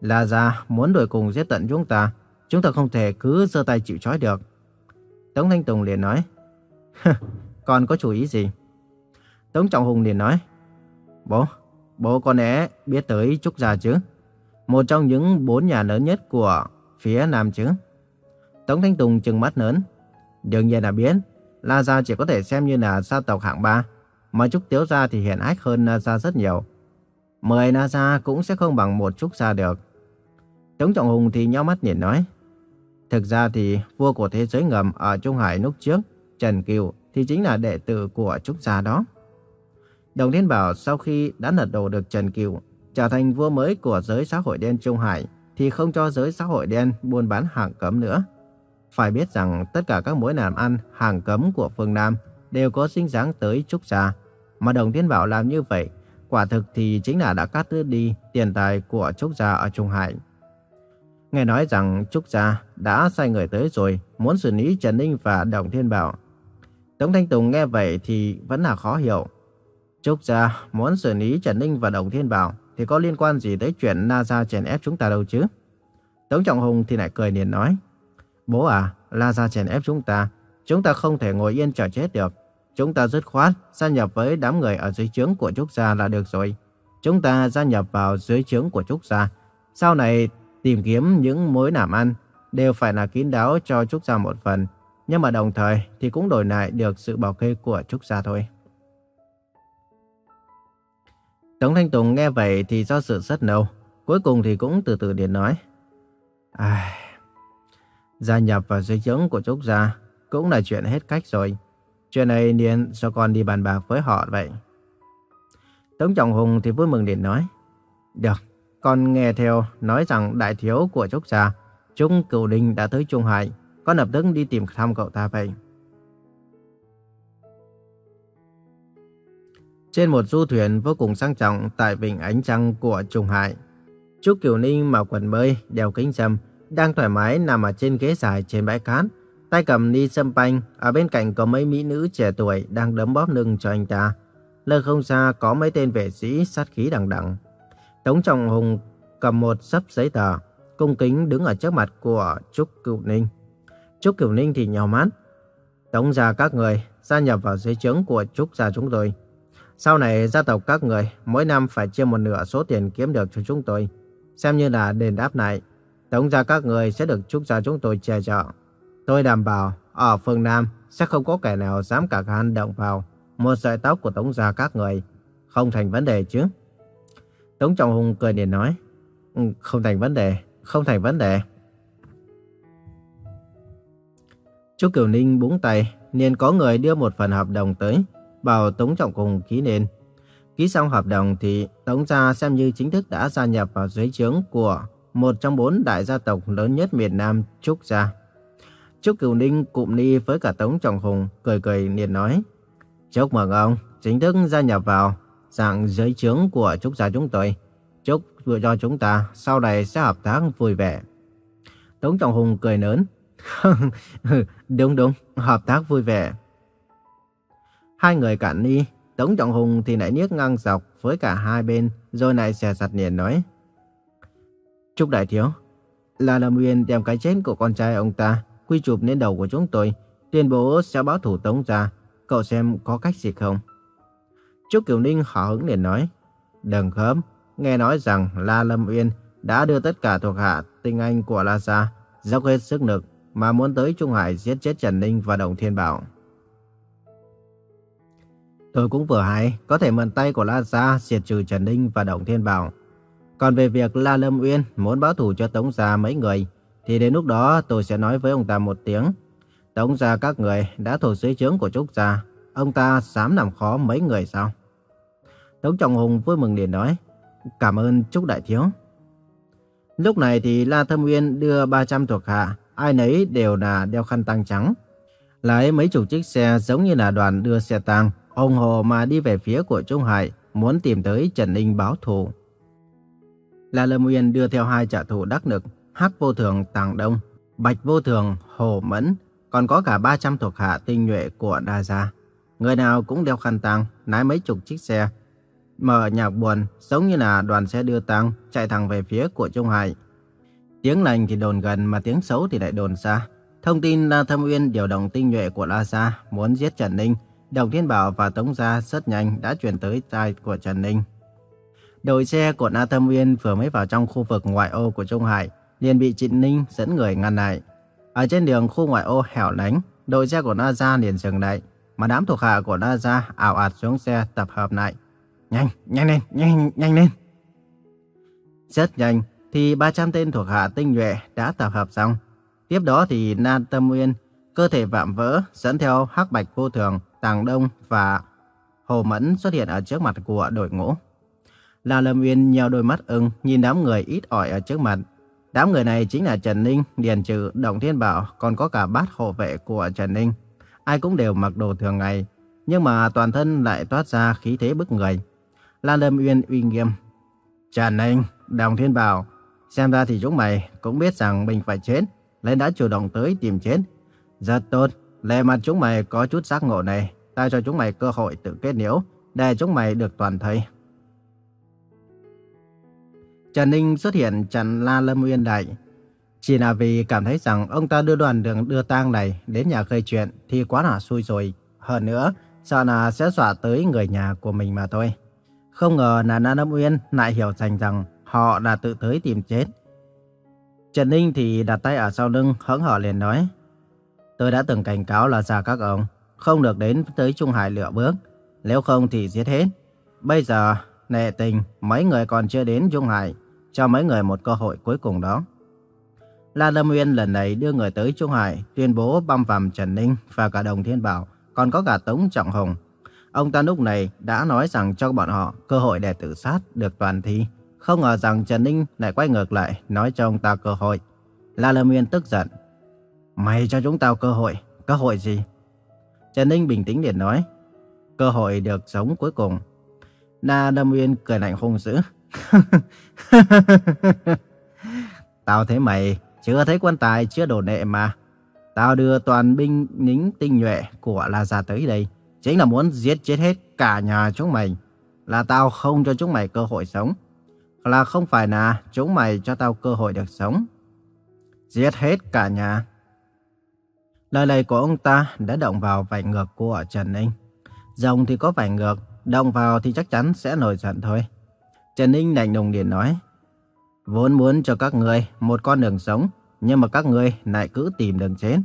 La gia muốn đuổi cùng giết tận chúng ta, chúng ta không thể cứ giơ tay chịu trói được. Tống Thanh Tùng liền nói. con có chủ ý gì? Tống Trọng Hùng liền nói. Bố, bố con lẽ biết tới Trúc Gia chứ? Một trong những bốn nhà lớn nhất của phía Nam chứ? Tống Thanh Tùng trừng mắt lớn. Đương nhiên là biết. La Gia chỉ có thể xem như là gia tộc hạng ba, mà Trúc Tiếu Gia thì hiển ách hơn La Gia rất nhiều. Mười La Gia cũng sẽ không bằng một Trúc Gia được. Tống Trọng Hùng thì nhau mắt nhìn nói. Thực ra thì vua của thế giới ngầm ở Trung Hải lúc trước, Trần Kiều thì chính là đệ tử của Trúc Gia đó. Đồng Thiên Bảo sau khi đã lật đổ được Trần Kiều, trở thành vua mới của giới xã hội đen Trung Hải, thì không cho giới xã hội đen buôn bán hàng cấm nữa. Phải biết rằng tất cả các mối làm ăn hàng cấm của phương Nam đều có sinh dáng tới Trúc Gia. Mà Đồng Thiên Bảo làm như vậy, quả thực thì chính là đã cắt đứt đi tiền tài của Trúc Gia ở Trung Hải. Nghe nói rằng Trúc Gia đã sai người tới rồi, muốn xử lý Trần Ninh và Đồng Thiên Bảo. Tống Thanh Tùng nghe vậy thì vẫn là khó hiểu. Trúc Gia muốn xử lý Trần Ninh và Đồng Thiên Bảo thì có liên quan gì tới chuyện Na Gia chèn ép chúng ta đâu chứ? Tống Trọng Hùng thì lại cười liền nói. Bố à, La Gia chèn ép chúng ta, chúng ta không thể ngồi yên chờ chết được. Chúng ta dứt khoát gia nhập với đám người ở dưới trướng của Trúc Gia là được rồi. Chúng ta gia nhập vào dưới trướng của Trúc Gia. Sau này tìm kiếm những mối làm ăn đều phải là kín đáo cho Trúc Gia một phần. Nhưng mà đồng thời thì cũng đổi lại được sự bảo kê của Trúc Gia thôi. Tống Thanh Tùng nghe vậy thì do sự rất lâu. Cuối cùng thì cũng từ từ điện nói. Ai... Gia nhập vào dưới trướng của Trúc Gia cũng là chuyện hết cách rồi. Chuyện này nên cho con đi bàn bạc với họ vậy. Tống Trọng Hùng thì vui mừng điện nói. Được, con nghe theo nói rằng đại thiếu của Trúc Gia, Trung Cửu Đình đã tới Trung Hải. Con lập tức đi tìm thăm cậu ta vậy. Trên một du thuyền vô cùng sang trọng tại vịnh Ánh Trăng của Trung Hải. Trúc Kiều Ninh mặc quần bơi, đeo kính dâm đang thoải mái nằm ở trên ghế dài trên bãi cát, tay cầm ly sâm panh, ở bên cạnh có mấy mỹ nữ trẻ tuổi đang đấm bóp lưng cho anh ta. Lơ không xa có mấy tên vệ sĩ sát khí đằng đằng. Tống Trọng Hùng cầm một sấp giấy tờ, cung kính đứng ở trước mặt của Trúc Cửu Ninh. Trúc Cửu Ninh thì nhào mắt. Tống gia các người gia nhập vào dưới trướng của Trúc gia chúng tôi. Sau này gia tộc các người mỗi năm phải chia một nửa số tiền kiếm được cho chúng tôi. Xem như là đền đáp lại Tống gia các người sẽ được Trúc gia chúng tôi che chở. Tôi đảm bảo ở phương Nam sẽ không có kẻ nào dám cả gan động vào một sợi tóc của Tống gia các người. Không thành vấn đề chứ. Tống Trọng Hùng cười điện nói. Ừ, không thành vấn đề, không thành vấn đề. Chú Kiều Ninh búng tay, liền có người đưa một phần hợp đồng tới, bảo Tống Trọng Hùng ký nên. Ký xong hợp đồng thì Tống Gia xem như chính thức đã gia nhập vào dưới trướng của một trong bốn đại gia tộc lớn nhất miền Nam, Trúc Gia. Trúc Cửu Ninh cụm ni với cả Tống Trọng Hùng cười cười liền nói. Chúc mừng ông, chính thức gia nhập vào dạng giới trướng của Trúc Gia chúng tôi. Chúc vừa cho chúng ta sau này sẽ hợp tác vui vẻ. Tống Trọng Hùng cười lớn. đúng đúng, hợp tác vui vẻ. Hai người cạn ni, Tống Trọng Hùng thì lại niếc ngang dọc với cả hai bên, rồi lại xè sặt liền nói. Trúc Đại Thiếu, là Lâm Nguyên đem cái chết của con trai ông ta quy chụp lên đầu của chúng tôi, tuyên bố sẽ báo thủ Tống ra. Cậu xem có cách gì không? Trúc Kiều Ninh hào hứng liền nói. Đừng khớm, nghe nói rằng La Lâm Uyên đã đưa tất cả thuộc hạ tinh anh của La Gia dốc hết sức lực mà muốn tới Trung Hải giết chết Trần Ninh và Đồng Thiên Bảo. Tôi cũng vừa hay, có thể mượn tay của La Gia diệt trừ Trần Ninh và Đồng Thiên Bảo. Còn về việc La Lâm Uyên muốn báo thủ cho Tống Gia mấy người, thì đến lúc đó tôi sẽ nói với ông ta một tiếng. Tống Gia các người đã thuộc dưới trướng của Trúc Gia, ông ta dám làm khó mấy người sao? Tống Trọng Hùng vui mừng liền nói, cảm ơn Trúc Đại Thiếu. Lúc này thì La Thâm Uyên đưa 300 thuộc hạ, ai nấy đều là đeo khăn tang trắng. Lái mấy chục chiếc xe giống như là đoàn đưa xe tang, ông hồ mà đi về phía của Trung Hải, muốn tìm tới Trần Ninh báo thù. La Lâm Uyên đưa theo hai trợ thủ đắc lực, Hắc Vô Thường Tàng Đông, Bạch Vô Thường Hồ Mẫn, còn có cả 300 thuộc hạ tinh nhuệ của Đa Gia. Người nào cũng đeo khăn tang, lái mấy chục chiếc xe, mở nhạc buồn giống như là đoàn xe đưa tang chạy thẳng về phía của Trung Hải. Tiếng lành thì đồn gần mà tiếng xấu thì lại đồn xa. Thông tin La Thâm Uyên điều động tinh nhuệ của La Gia muốn giết Trần Ninh, Đồng Thiên Bảo và Tống Gia rất nhanh đã chuyển tới tai của Trần Ninh. Đội xe của Na Thâm Uyên vừa mới vào trong khu vực ngoại ô của Trung Hải, liền bị Trịnh Ninh dẫn người ngăn lại. Ở trên đường khu ngoại ô hẻo lánh, đội xe của Na Gia liền dừng lại, mà đám thuộc hạ của Na Gia ảo ạt xuống xe tập hợp lại. Nhanh, nhanh lên, nhanh, nhanh lên. Rất nhanh, thì 300 tên thuộc hạ tinh nhuệ đã tập hợp xong. Tiếp đó thì Na Tâm Uyên cơ thể vạm vỡ, dẫn theo Hắc Bạch Vô Thường, Tàng Đông và Hồ Mẫn xuất hiện ở trước mặt của đội ngũ. La Lâm Uyên nheo đôi mắt ưng nhìn đám người ít ỏi ở trước mặt. Đám người này chính là Trần Ninh, Điền Trừ, Đồng Thiên Bảo, còn có cả bát hộ vệ của Trần Ninh. Ai cũng đều mặc đồ thường ngày, nhưng mà toàn thân lại toát ra khí thế bức người. La Lâm Uyên uy nghiêm. Trần Ninh, Đồng Thiên Bảo, xem ra thì chúng mày cũng biết rằng mình phải chết, nên đã chủ động tới tìm chết. Rất tốt, lề mặt chúng mày có chút giác ngộ này, ta cho chúng mày cơ hội tự kết liễu, để chúng mày được toàn thây. Trần Ninh xuất hiện chặn La Lâm Uyên lại. Chỉ là vì cảm thấy rằng ông ta đưa đoàn đường đưa tang này đến nhà gây chuyện thì quá là xui rồi. Hơn nữa, sợ là sẽ dọa tới người nhà của mình mà thôi. Không ngờ là La Lâm Uyên lại hiểu rằng rằng họ đã tự tới tìm chết. Trần Ninh thì đặt tay ở sau lưng, hững hở liền nói. Tôi đã từng cảnh cáo là già các ông, không được đến tới Trung Hải lựa bước, nếu không thì giết hết. Bây giờ, nệ tình, mấy người còn chưa đến Trung Hải, cho mấy người một cơ hội cuối cùng đó. La Lâm Nguyên lần này đưa người tới Trung Hải, tuyên bố băm vằm Trần Ninh và cả Đồng Thiên Bảo, còn có cả Tống Trọng Hồng. Ông ta lúc này đã nói rằng cho bọn họ cơ hội để tự sát được toàn thi. Không ngờ rằng Trần Ninh lại quay ngược lại nói cho ông ta cơ hội. La Lâm Nguyên tức giận. Mày cho chúng tao cơ hội. Cơ hội gì? Trần Ninh bình tĩnh liền nói. Cơ hội được sống cuối cùng. La Lâm Nguyên cười lạnh hung dữ. Tao thấy mày chưa thấy quân tài chưa đổ nệ mà. Tao đưa toàn binh lính tinh nhuệ của La Gia tới đây. Chính là muốn giết chết hết cả nhà chúng mày. Là tao không cho chúng mày cơ hội sống. Là không phải là chúng mày cho tao cơ hội được sống. Giết hết cả nhà. Lời này của ông ta đã động vào vảy ngược của Trần Ninh. Rồng thì có vảy ngược, động vào thì chắc chắn sẽ nổi giận thôi. Trần Ninh lạnh lùng liền nói. Vốn muốn cho các người một con đường sống, nhưng mà các người lại cứ tìm đường chết.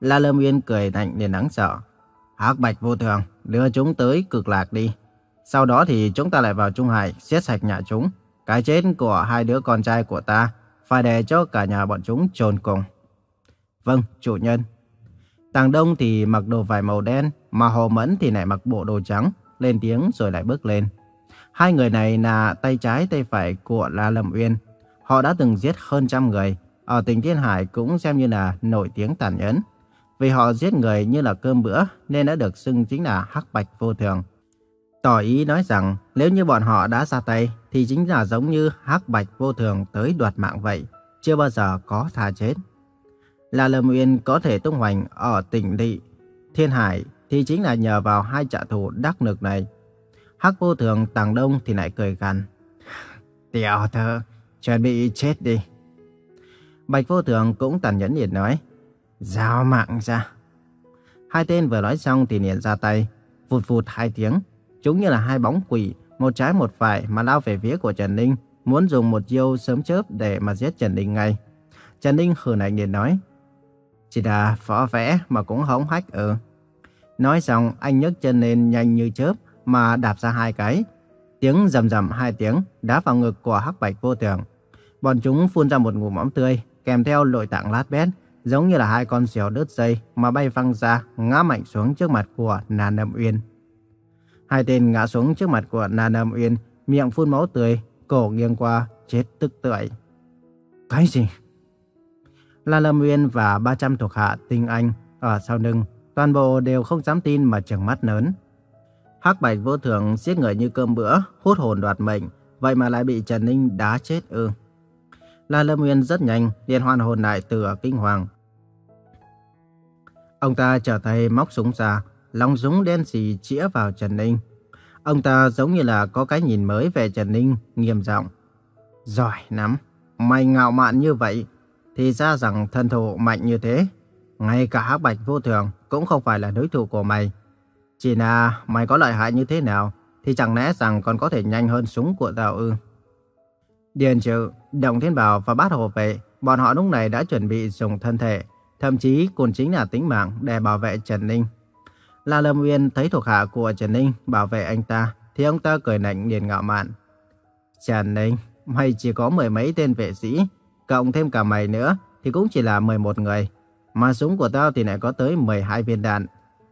La Lâm Yên cười lạnh liền đáng sợ. Hắc Bạch vô thường, đưa chúng tới cực lạc đi. Sau đó thì chúng ta lại vào Trung Hải, xét sạch nhà chúng. Cái chết của hai đứa con trai của ta, phải để cho cả nhà bọn chúng trồn cùng. Vâng, chủ nhân. Tàng Đông thì mặc đồ vải màu đen, mà Hồ Mẫn thì lại mặc bộ đồ trắng, lên tiếng rồi lại bước lên. Hai người này là tay trái tay phải của La Lâm Uyên. Họ đã từng giết hơn trăm người, ở tỉnh Thiên Hải cũng xem như là nổi tiếng tàn nhẫn. Vì họ giết người như là cơm bữa nên đã được xưng chính là hắc bạch vô thường. Tỏ ý nói rằng nếu như bọn họ đã ra tay thì chính là giống như hắc bạch vô thường tới đoạt mạng vậy, chưa bao giờ có tha chết. La Lâm Uyên có thể tung hoành ở tỉnh Lị, Thiên Hải thì chính là nhờ vào hai trợ thủ đắc lực này. Hắc vô thường tàng đông thì lại cười gằn. Tiểu thơ, chuẩn bị chết đi. Bạch vô thường cũng tàn nhẫn liền nói. Giao mạng ra. Hai tên vừa nói xong thì liền ra tay. Vụt vụt hai tiếng. Chúng như là hai bóng quỷ, một trái một phải mà lao về phía của Trần Ninh. Muốn dùng một chiêu sớm chớp để mà giết Trần Ninh ngay. Trần Ninh hừ lạnh liền nói. Chỉ là phó vẽ mà cũng hống hách ừ. Nói xong anh nhấc chân lên nhanh như chớp mà đạp ra hai cái. Tiếng rầm rầm hai tiếng đá vào ngực của hắc bạch vô thường. Bọn chúng phun ra một ngụm máu tươi kèm theo nội tạng lát bét giống như là hai con diều đứt dây mà bay văng ra ngã mạnh xuống trước mặt của Nà Nam Uyên. Hai tên ngã xuống trước mặt của Nà Nam Uyên, miệng phun máu tươi, cổ nghiêng qua, chết tức tưởi. Cái gì? La Lâm Uyên và 300 thuộc hạ tinh anh ở sau lưng, toàn bộ đều không dám tin mà trừng mắt lớn. Hắc Bạch vô thường giết người như cơm bữa, hút hồn đoạt mệnh, vậy mà lại bị Trần Ninh đá chết ư. La Lâm Nguyên rất nhanh liền hoàn hồn lại từ kinh hoàng. Ông ta trở tay móc súng ra, lòng súng đen xì chĩa vào Trần Ninh. Ông ta giống như là có cái nhìn mới về Trần Ninh, nghiêm giọng. Giỏi lắm, mày ngạo mạn như vậy, thì ra rằng thân thủ mạnh như thế. Ngay cả hắc bạch vô thường cũng không phải là đối thủ của mày. Chỉ là mày có lợi hại như thế nào, thì chẳng lẽ rằng còn có thể nhanh hơn súng của tao ư? Điền trừ, Đồng Thiên Bảo và Bát hộ Vệ, bọn họ lúc này đã chuẩn bị dùng thân thể, thậm chí còn chính là tính mạng để bảo vệ Trần Ninh. La Lâm Uyên thấy thuộc hạ của Trần Ninh bảo vệ anh ta, thì ông ta cười lạnh liền ngạo mạn. Trần Ninh, mày chỉ có mười mấy tên vệ sĩ, cộng thêm cả mày nữa thì cũng chỉ là 11 người. Mà súng của tao thì lại có tới 12 viên đạn.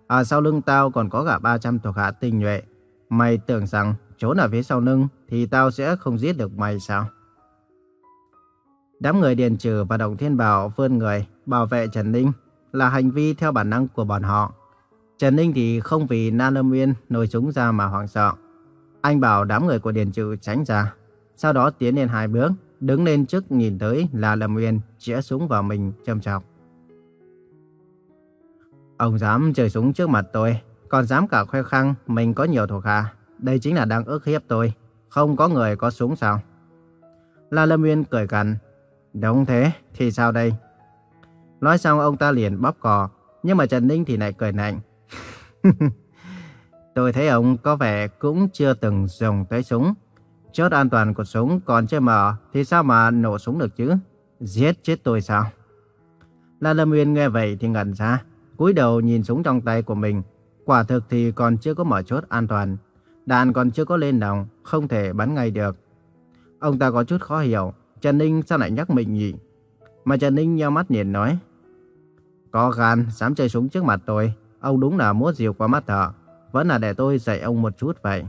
Ở sau lưng tao còn có cả 300 thuộc hạ tinh nhuệ. Mày tưởng rằng trốn ở phía sau lưng thì tao sẽ không giết được mày sao? Đám người Điền Trừ và Động Thiên Bảo vươn người bảo vệ Trần Ninh là hành vi theo bản năng của bọn họ. Trần Ninh thì không vì Na Lâm Nguyên nổi súng ra mà hoảng sợ. Anh bảo đám người của Điền Trừ tránh ra. Sau đó tiến lên hai bước, đứng lên trước nhìn tới là Lâm Nguyên chĩa súng vào mình châm chọc. Ông dám chơi súng trước mặt tôi, còn dám cả khoe khăng mình có nhiều thuộc hạ. Đây chính là đang ức hiếp tôi. Không có người có súng sao? La Lâm Nguyên cười cằn. Đúng thế, thì sao đây? Nói xong ông ta liền bóp cò, nhưng mà Trần Ninh thì lại cười lạnh. tôi thấy ông có vẻ cũng chưa từng dùng tới súng. Chốt an toàn của súng còn chưa mở thì sao mà nổ súng được chứ? Giết chết tôi sao? La Lâm Nguyên nghe vậy thì ngẩn ra, cúi đầu nhìn súng trong tay của mình. Quả thực thì còn chưa có mở chốt an toàn. Đạn còn chưa có lên nòng, không thể bắn ngay được. Ông ta có chút khó hiểu, Trần Ninh sao lại nhắc mình nhỉ? Mà Trần Ninh nheo mắt nhìn nói. Có gan, dám chơi súng trước mặt tôi. Ông đúng là múa diều qua mắt thở. Vẫn là để tôi dạy ông một chút vậy.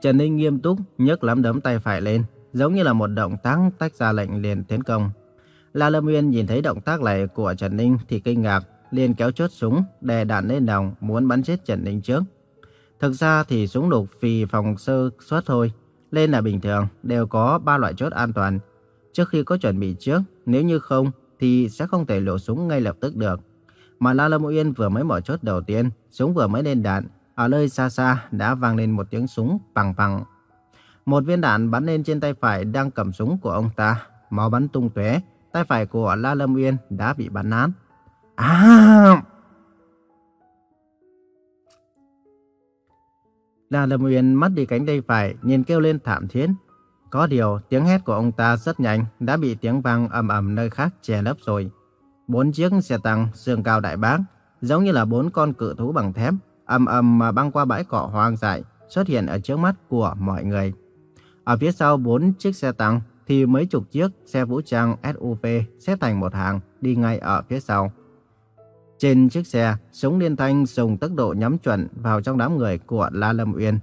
Trần Ninh nghiêm túc nhấc lắm đấm tay phải lên, giống như là một động tác tách ra lệnh liền tiến công. La Lâm Nguyên nhìn thấy động tác này của Trần Ninh thì kinh ngạc, liền kéo chốt súng, đè đạn lên nòng muốn bắn chết Trần Ninh trước. Thực ra thì súng lục vì phòng sơ suất thôi, lên là bình thường, đều có ba loại chốt an toàn. Trước khi có chuẩn bị trước, nếu như không thì sẽ không thể lộ súng ngay lập tức được. Mà La Lâm Uyên vừa mới mở chốt đầu tiên, súng vừa mới lên đạn, ở nơi xa xa đã vang lên một tiếng súng bằng bằng. Một viên đạn bắn lên trên tay phải đang cầm súng của ông ta, máu bắn tung tóe, tay phải của La Lâm Uyên đã bị bắn nát. À! La Lâm Uyên mất đi cánh tay phải, nhìn kêu lên thảm thiết. Có điều, tiếng hét của ông ta rất nhanh, đã bị tiếng vang ầm ầm nơi khác che lấp rồi. Bốn chiếc xe tăng sườn cao đại bác, giống như là bốn con cự thú bằng thép, ầm ầm mà băng qua bãi cỏ hoang dại, xuất hiện ở trước mắt của mọi người. Ở phía sau bốn chiếc xe tăng thì mấy chục chiếc xe vũ trang SUV xếp thành một hàng đi ngay ở phía sau. Trên chiếc xe, súng liên thanh dùng tốc độ nhắm chuẩn vào trong đám người của La Lâm Uyên.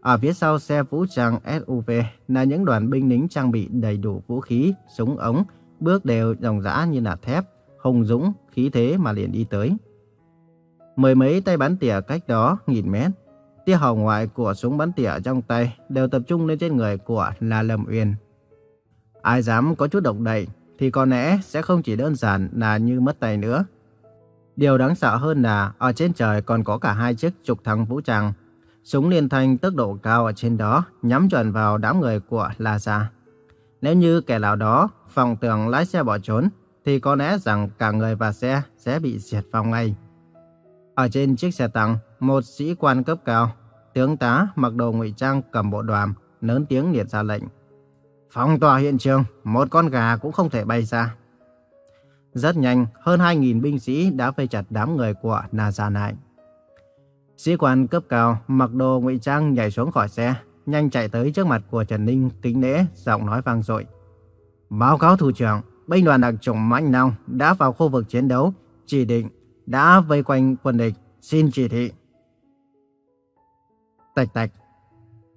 Ở phía sau xe vũ trang SUV là những đoàn binh lính trang bị đầy đủ vũ khí, súng ống, bước đều dòng dã như là thép, hùng dũng, khí thế mà liền đi tới. Mười mấy tay bắn tỉa cách đó nghìn mét, tia hồng ngoại của súng bắn tỉa trong tay đều tập trung lên trên người của La Lâm Uyên. Ai dám có chút động đậy thì có lẽ sẽ không chỉ đơn giản là như mất tay nữa. Điều đáng sợ hơn là ở trên trời còn có cả hai chiếc trục thăng vũ trang. Súng liên thanh tốc độ cao ở trên đó nhắm chuẩn vào đám người của La Gia. Nếu như kẻ nào đó phòng tường lái xe bỏ trốn thì có lẽ rằng cả người và xe sẽ bị diệt vong ngay. Ở trên chiếc xe tăng, một sĩ quan cấp cao, tướng tá mặc đồ ngụy trang cầm bộ đoàn, lớn tiếng liệt ra lệnh. Phong tỏa hiện trường, một con gà cũng không thể bay ra. Rất nhanh, hơn 2.000 binh sĩ đã vây chặt đám người của Naza này. Sĩ quan cấp cao mặc đồ ngụy trang nhảy xuống khỏi xe, nhanh chạy tới trước mặt của Trần Ninh kính lễ, giọng nói vang dội. Báo cáo thủ trưởng, binh đoàn đặc chủng Mạnh Long đã vào khu vực chiến đấu, chỉ định đã vây quanh quân địch, xin chỉ thị. Tạch tạch.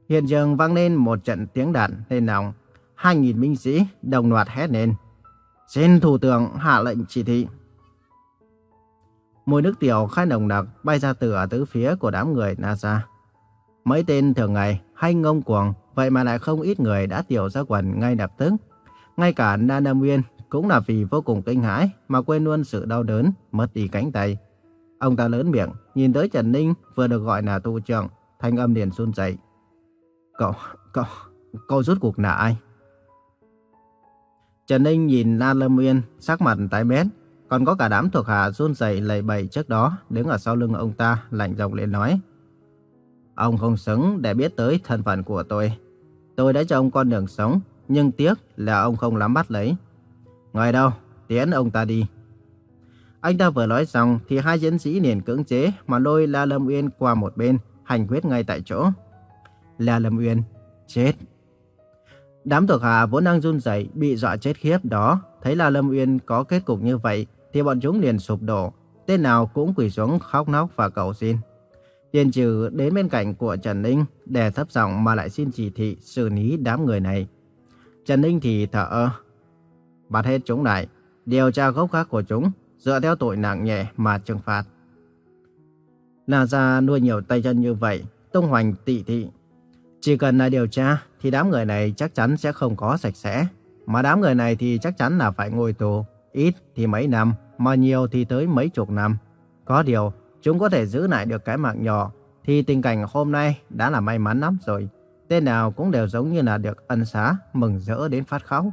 Hiện trường vang lên một trận tiếng đạn lên nòng. 2.000 binh sĩ đồng loạt hét lên. Xin thủ tướng hạ lệnh chỉ thị. Mùi nước tiểu khai nồng đặc bay ra từ ở tứ phía của đám người NASA. Mấy tên thường ngày hay ngông cuồng, vậy mà lại không ít người đã tiểu ra quần ngay lập tức. Ngay cả Nana Nguyên cũng là vì vô cùng kinh hãi mà quên luôn sự đau đớn, mất đi cánh tay. Ông ta lớn miệng, nhìn tới Trần Ninh vừa được gọi là tu trưởng, thanh âm liền run rẩy. Cậu, cậu, cậu rút cuộc là ai? Trần Ninh nhìn Na Lâm Uyên sắc mặt tái mét, còn có cả đám thuộc hạ run rẩy lầy bầy trước đó đứng ở sau lưng ông ta lạnh giọng lên nói. Ông không xứng để biết tới thân phận của tôi. Tôi đã cho ông con đường sống, nhưng tiếc là ông không lắm bắt lấy. Ngoài đâu, tiến ông ta đi. Anh ta vừa nói xong thì hai chiến sĩ liền cưỡng chế mà lôi La Lâm Uyên qua một bên, hành quyết ngay tại chỗ. La Lâm Uyên, chết. Đám thuộc hạ vốn đang run rẩy bị dọa chết khiếp đó, thấy La Lâm Uyên có kết cục như vậy thì bọn chúng liền sụp đổ, tên nào cũng quỳ xuống khóc nóc và cầu xin. Tiền trừ đến bên cạnh của Trần Ninh để thấp giọng mà lại xin chỉ thị xử lý đám người này. Trần Ninh thì thở ơ, bắt hết chúng lại, điều tra gốc gác của chúng, dựa theo tội nặng nhẹ mà trừng phạt. Là ra nuôi nhiều tay chân như vậy, tung hoành tị thị. Chỉ cần là điều tra thì đám người này chắc chắn sẽ không có sạch sẽ. Mà đám người này thì chắc chắn là phải ngồi tù, ít thì mấy năm, mà nhiều thì tới mấy chục năm. Có điều, chúng có thể giữ lại được cái mạng nhỏ, thì tình cảnh hôm nay đã là may mắn lắm rồi. Tên nào cũng đều giống như là được ân xá, mừng rỡ đến phát khóc.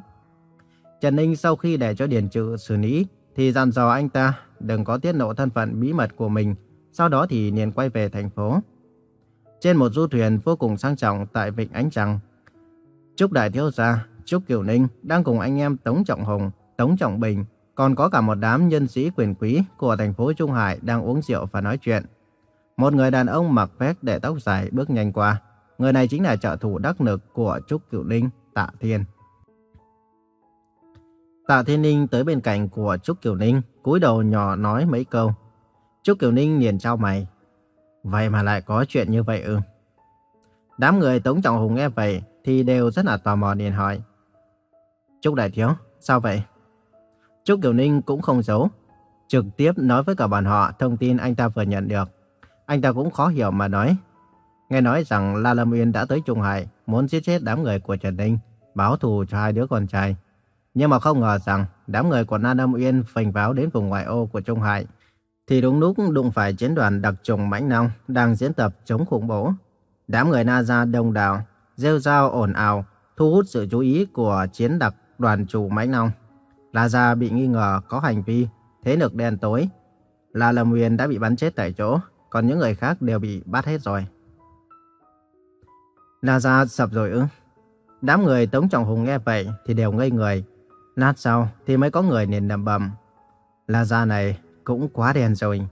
Trần Ninh sau khi để cho Điền Trự xử lý, thì dặn dò anh ta đừng có tiết lộ thân phận bí mật của mình, sau đó thì liền quay về thành phố. Trên một du thuyền vô cùng sang trọng tại Vịnh Ánh Trăng, Trúc Đại Thiếu Gia, Trúc Kiều Ninh đang cùng anh em Tống Trọng Hùng, Tống Trọng Bình, còn có cả một đám nhân sĩ quyền quý của thành phố Trung Hải đang uống rượu và nói chuyện. Một người đàn ông mặc vest để tóc dài bước nhanh qua. Người này chính là trợ thủ đắc lực của Trúc Cửu Ninh, Tạ Thiên. Tạ Thiên Ninh tới bên cạnh của Trúc Kiều Ninh, cúi đầu nhỏ nói mấy câu. Trúc Kiều Ninh liền trao mày. Vậy mà lại có chuyện như vậy ư? Đám người Tống Trọng Hùng nghe vậy thì đều rất là tò mò liền hỏi. Trúc Đại Thiếu, sao vậy? Trúc Kiều Ninh cũng không giấu, trực tiếp nói với cả bọn họ thông tin anh ta vừa nhận được. Anh ta cũng khó hiểu mà nói. Nghe nói rằng La Lâm Uyên đã tới Trung Hải, muốn giết chết đám người của Trần Ninh, báo thù cho hai đứa con trai. Nhưng mà không ngờ rằng đám người của La Lâm Uyên phình báo đến vùng ngoại ô của Trung Hải. Thì đúng lúc đụng phải chiến đoàn đặc trùng Mãnh Long đang diễn tập chống khủng bố. Đám người Na Gia đông đảo, rêu rao ồn ào, thu hút sự chú ý của chiến đặc đoàn chủ Mãnh Long. La Gia bị nghi ngờ có hành vi thế lực đen tối. La Lâm Nguyên đã bị bắn chết tại chỗ, còn những người khác đều bị bắt hết rồi. La Gia sập rồi ư? Đám người Tống Trọng Hùng nghe vậy thì đều ngây người. Nát sau thì mới có người liền nằm bầm. La Gia này cũng quá đen rồi.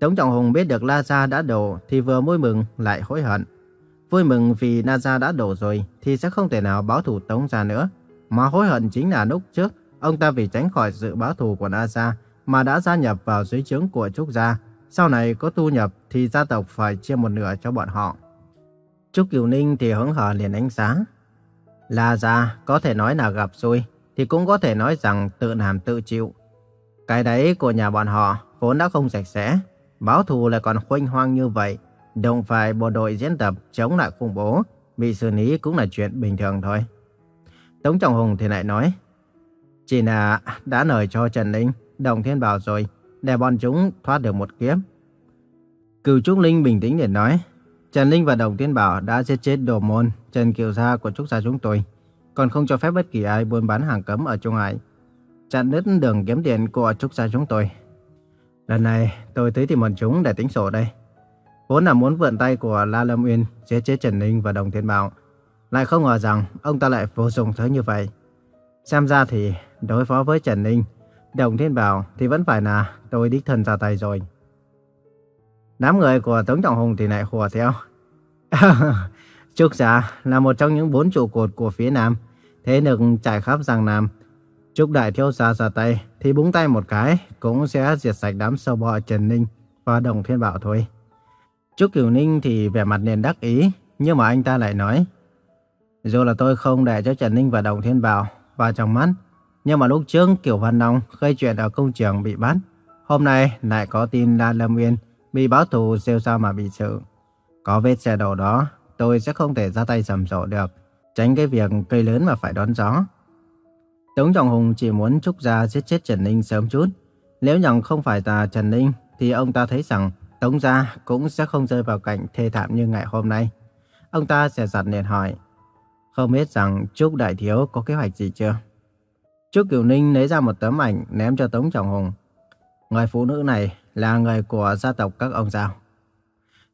Tống Trọng Hùng biết được La Gia đã đổ thì vừa vui mừng lại hối hận. Vui mừng vì La Gia đã đổ rồi thì sẽ không thể nào báo thù Tống Gia nữa. Mà hối hận chính là lúc trước ông ta vì tránh khỏi sự báo thù của La Gia mà đã gia nhập vào dưới trướng của Trúc Gia. Sau này có tu nhập thì gia tộc phải chia một nửa cho bọn họ. Trúc Kiều Ninh thì hứng hờ liền ánh sáng. La gia có thể nói là gặp xui, thì cũng có thể nói rằng tự làm tự chịu. Cái đấy của nhà bọn họ vốn đã không sạch sẽ, báo thù lại còn khoanh hoang như vậy. Đồng phải bộ đội diễn tập chống lại khủng bố, bị xử lý cũng là chuyện bình thường thôi. Tống Trọng Hùng thì lại nói, chỉ là đã nời cho Trần Linh, Đồng Thiên Bảo rồi, để bọn chúng thoát được một kiếp. Cửu Trúc Linh bình tĩnh để nói, Trần Linh và Đồng Thiên Bảo đã giết chết đồ môn Trần Kiều Gia của Trúc Gia chúng tôi, còn không cho phép bất kỳ ai buôn bán hàng cấm ở Trung Hải, chặn đứt đường kiếm tiền của Trúc Gia chúng tôi. Lần này tôi tới tìm bọn chúng để tính sổ đây. Vốn là muốn vượn tay của La Lâm Uyên giết chết Trần Ninh và Đồng Thiên Bảo. Lại không ngờ rằng ông ta lại vô dụng tới như vậy. Xem ra thì đối phó với Trần Ninh, Đồng Thiên Bảo thì vẫn phải là tôi đích thân ra tay rồi. Đám người của Tống Trọng Hùng thì lại hùa theo. Trúc Gia là một trong những bốn trụ cột của phía Nam, thế lực trải khắp Giang Nam. Trúc Đại Thiếu Gia ra tay thì búng tay một cái cũng sẽ diệt sạch đám sâu bọ Trần Ninh và Đồng Thiên Bảo thôi. Trúc Kiều Ninh thì vẻ mặt liền đắc ý, nhưng mà anh ta lại nói. Dù là tôi không để cho Trần Ninh và Đồng Thiên Bảo vào trong mắt, nhưng mà lúc trước Kiều Văn Long gây chuyện ở công trường bị bắt. Hôm nay lại có tin Lan Lâm Nguyên bị báo thù siêu sao mà bị xử. Có vết xe đổ đó, tôi sẽ không thể ra tay sầm sổ được, tránh cái việc cây lớn mà phải đón gió. Tống Trọng Hùng chỉ muốn Trúc Gia giết chết Trần Ninh sớm chút. Nếu nhận không phải là Trần Ninh, thì ông ta thấy rằng Tống Gia cũng sẽ không rơi vào cảnh thê thảm như ngày hôm nay. Ông ta sẽ giặt liền hỏi, không biết rằng Trúc Đại Thiếu có kế hoạch gì chưa? Trúc Kiều Ninh lấy ra một tấm ảnh ném cho Tống Trọng Hùng. Người phụ nữ này là người của gia tộc các ông sao?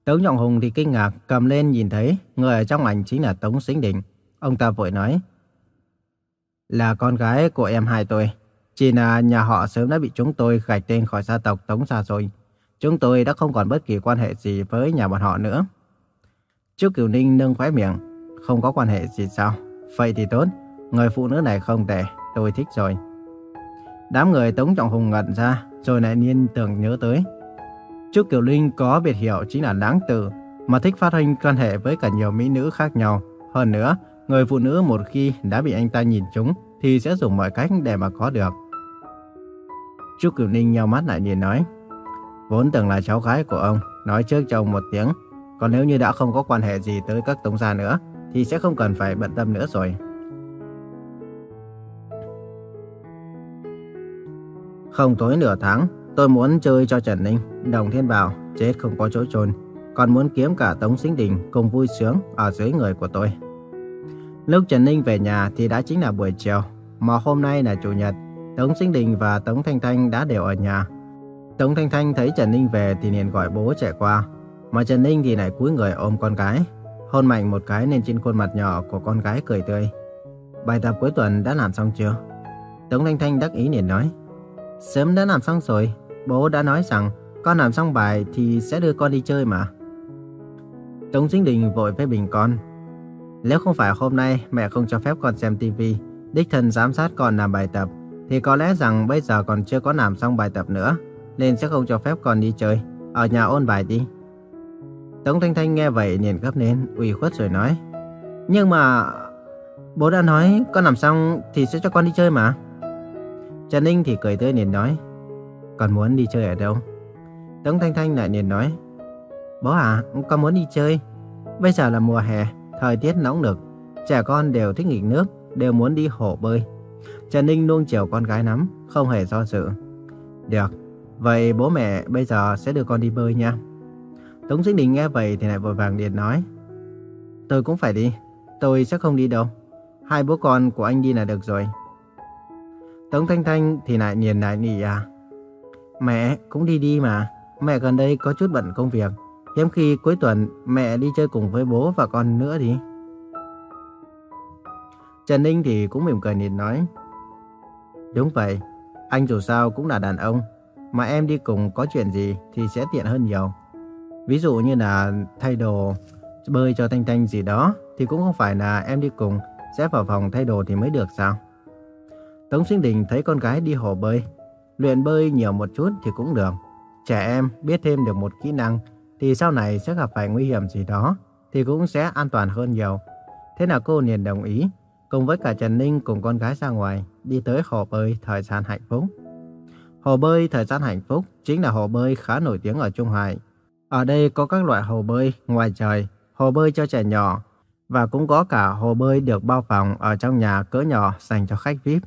Tống Trọng Hùng thì kinh ngạc cầm lên nhìn thấy người ở trong ảnh chính là Tống Sinh Đình. Ông ta vội nói, là con gái của em hai tôi. Chỉ là nhà họ sớm đã bị chúng tôi gạch tên khỏi gia tộc Tống Gia rồi. Chúng tôi đã không còn bất kỳ quan hệ gì với nhà bọn họ nữa. Chú Kiều Ninh nâng khóe miệng. Không có quan hệ gì sao? Vậy thì tốt. Người phụ nữ này không tệ. Tôi thích rồi. Đám người Tống Trọng Hùng ngẩn ra, rồi lại nhiên tưởng nhớ tới. Chú Kiều Linh có biệt hiệu chính là đáng tử, mà thích phát hình quan hệ với cả nhiều mỹ nữ khác nhau. Hơn nữa, người phụ nữ một khi đã bị anh ta nhìn trúng, thì sẽ dùng mọi cách để mà có được. Trúc Kiều Ninh nhau mắt lại nhìn nói. Vốn từng là cháu gái của ông, nói trước cho ông một tiếng. Còn nếu như đã không có quan hệ gì tới các tống gia nữa, thì sẽ không cần phải bận tâm nữa rồi. Không tối nửa tháng, tôi muốn chơi cho Trần Ninh, Đồng Thiên Bảo, chết không có chỗ trôn. Còn muốn kiếm cả Tống Sinh Đình cùng vui sướng ở dưới người của tôi. Lúc Trần Ninh về nhà thì đã chính là buổi chiều, mà hôm nay là Chủ nhật. Tống Sinh Đình và Tống Thanh Thanh đã đều ở nhà. Tống Thanh Thanh thấy Trần Ninh về thì liền gọi bố chạy qua. Mà Trần Ninh thì lại cúi người ôm con gái, hôn mạnh một cái lên trên khuôn mặt nhỏ của con gái cười tươi. Bài tập cuối tuần đã làm xong chưa? Tống Thanh Thanh đắc ý liền nói. Sớm đã làm xong rồi, bố đã nói rằng con làm xong bài thì sẽ đưa con đi chơi mà. Tống Sinh Đình vội với bình con. Nếu không phải hôm nay mẹ không cho phép con xem tivi, đích thân giám sát con làm bài tập, thì có lẽ rằng bây giờ còn chưa có làm xong bài tập nữa, nên sẽ không cho phép con đi chơi, ở nhà ôn bài đi. Tống Thanh Thanh nghe vậy liền gấp lên, ủy khuất rồi nói. Nhưng mà... Bố đã nói con làm xong thì sẽ cho con đi chơi mà. Trần Ninh thì cười tươi liền nói. Con muốn đi chơi ở đâu? Tống Thanh Thanh lại liền nói. Bố à, con muốn đi chơi. Bây giờ là mùa hè, thời tiết nóng nực. Trẻ con đều thích nghỉ nước, đều muốn đi hồ bơi. Trần Ninh nuông chiều con gái lắm, không hề do dự. Được, vậy bố mẹ bây giờ sẽ đưa con đi bơi nha. Tống Dĩnh Đình nghe vậy thì lại vội vàng điện nói. Tôi cũng phải đi, tôi sẽ không đi đâu. Hai bố con của anh đi là được rồi. Tống Thanh Thanh thì lại nhìn lại nỉ à. Mẹ cũng đi đi mà, mẹ gần đây có chút bận công việc. Hiếm khi cuối tuần mẹ đi chơi cùng với bố và con nữa đi. Trần Ninh thì cũng mỉm cười nhìn nói. Đúng vậy, anh dù sao cũng là đàn ông, mà em đi cùng có chuyện gì thì sẽ tiện hơn nhiều. Ví dụ như là thay đồ, bơi cho Thanh Thanh gì đó, thì cũng không phải là em đi cùng, sẽ vào phòng thay đồ thì mới được sao. Tống Sinh Đình thấy con gái đi hồ bơi, luyện bơi nhiều một chút thì cũng được. Trẻ em biết thêm được một kỹ năng thì sau này sẽ gặp phải nguy hiểm gì đó thì cũng sẽ an toàn hơn nhiều. Thế nào cô liền đồng ý, cùng với cả Trần Ninh cùng con gái ra ngoài, đi tới hồ bơi thời gian hạnh phúc. Hồ bơi thời gian hạnh phúc chính là hồ bơi khá nổi tiếng ở Trung Hải. Ở đây có các loại hồ bơi ngoài trời, hồ bơi cho trẻ nhỏ và cũng có cả hồ bơi được bao phòng ở trong nhà cỡ nhỏ dành cho khách VIP.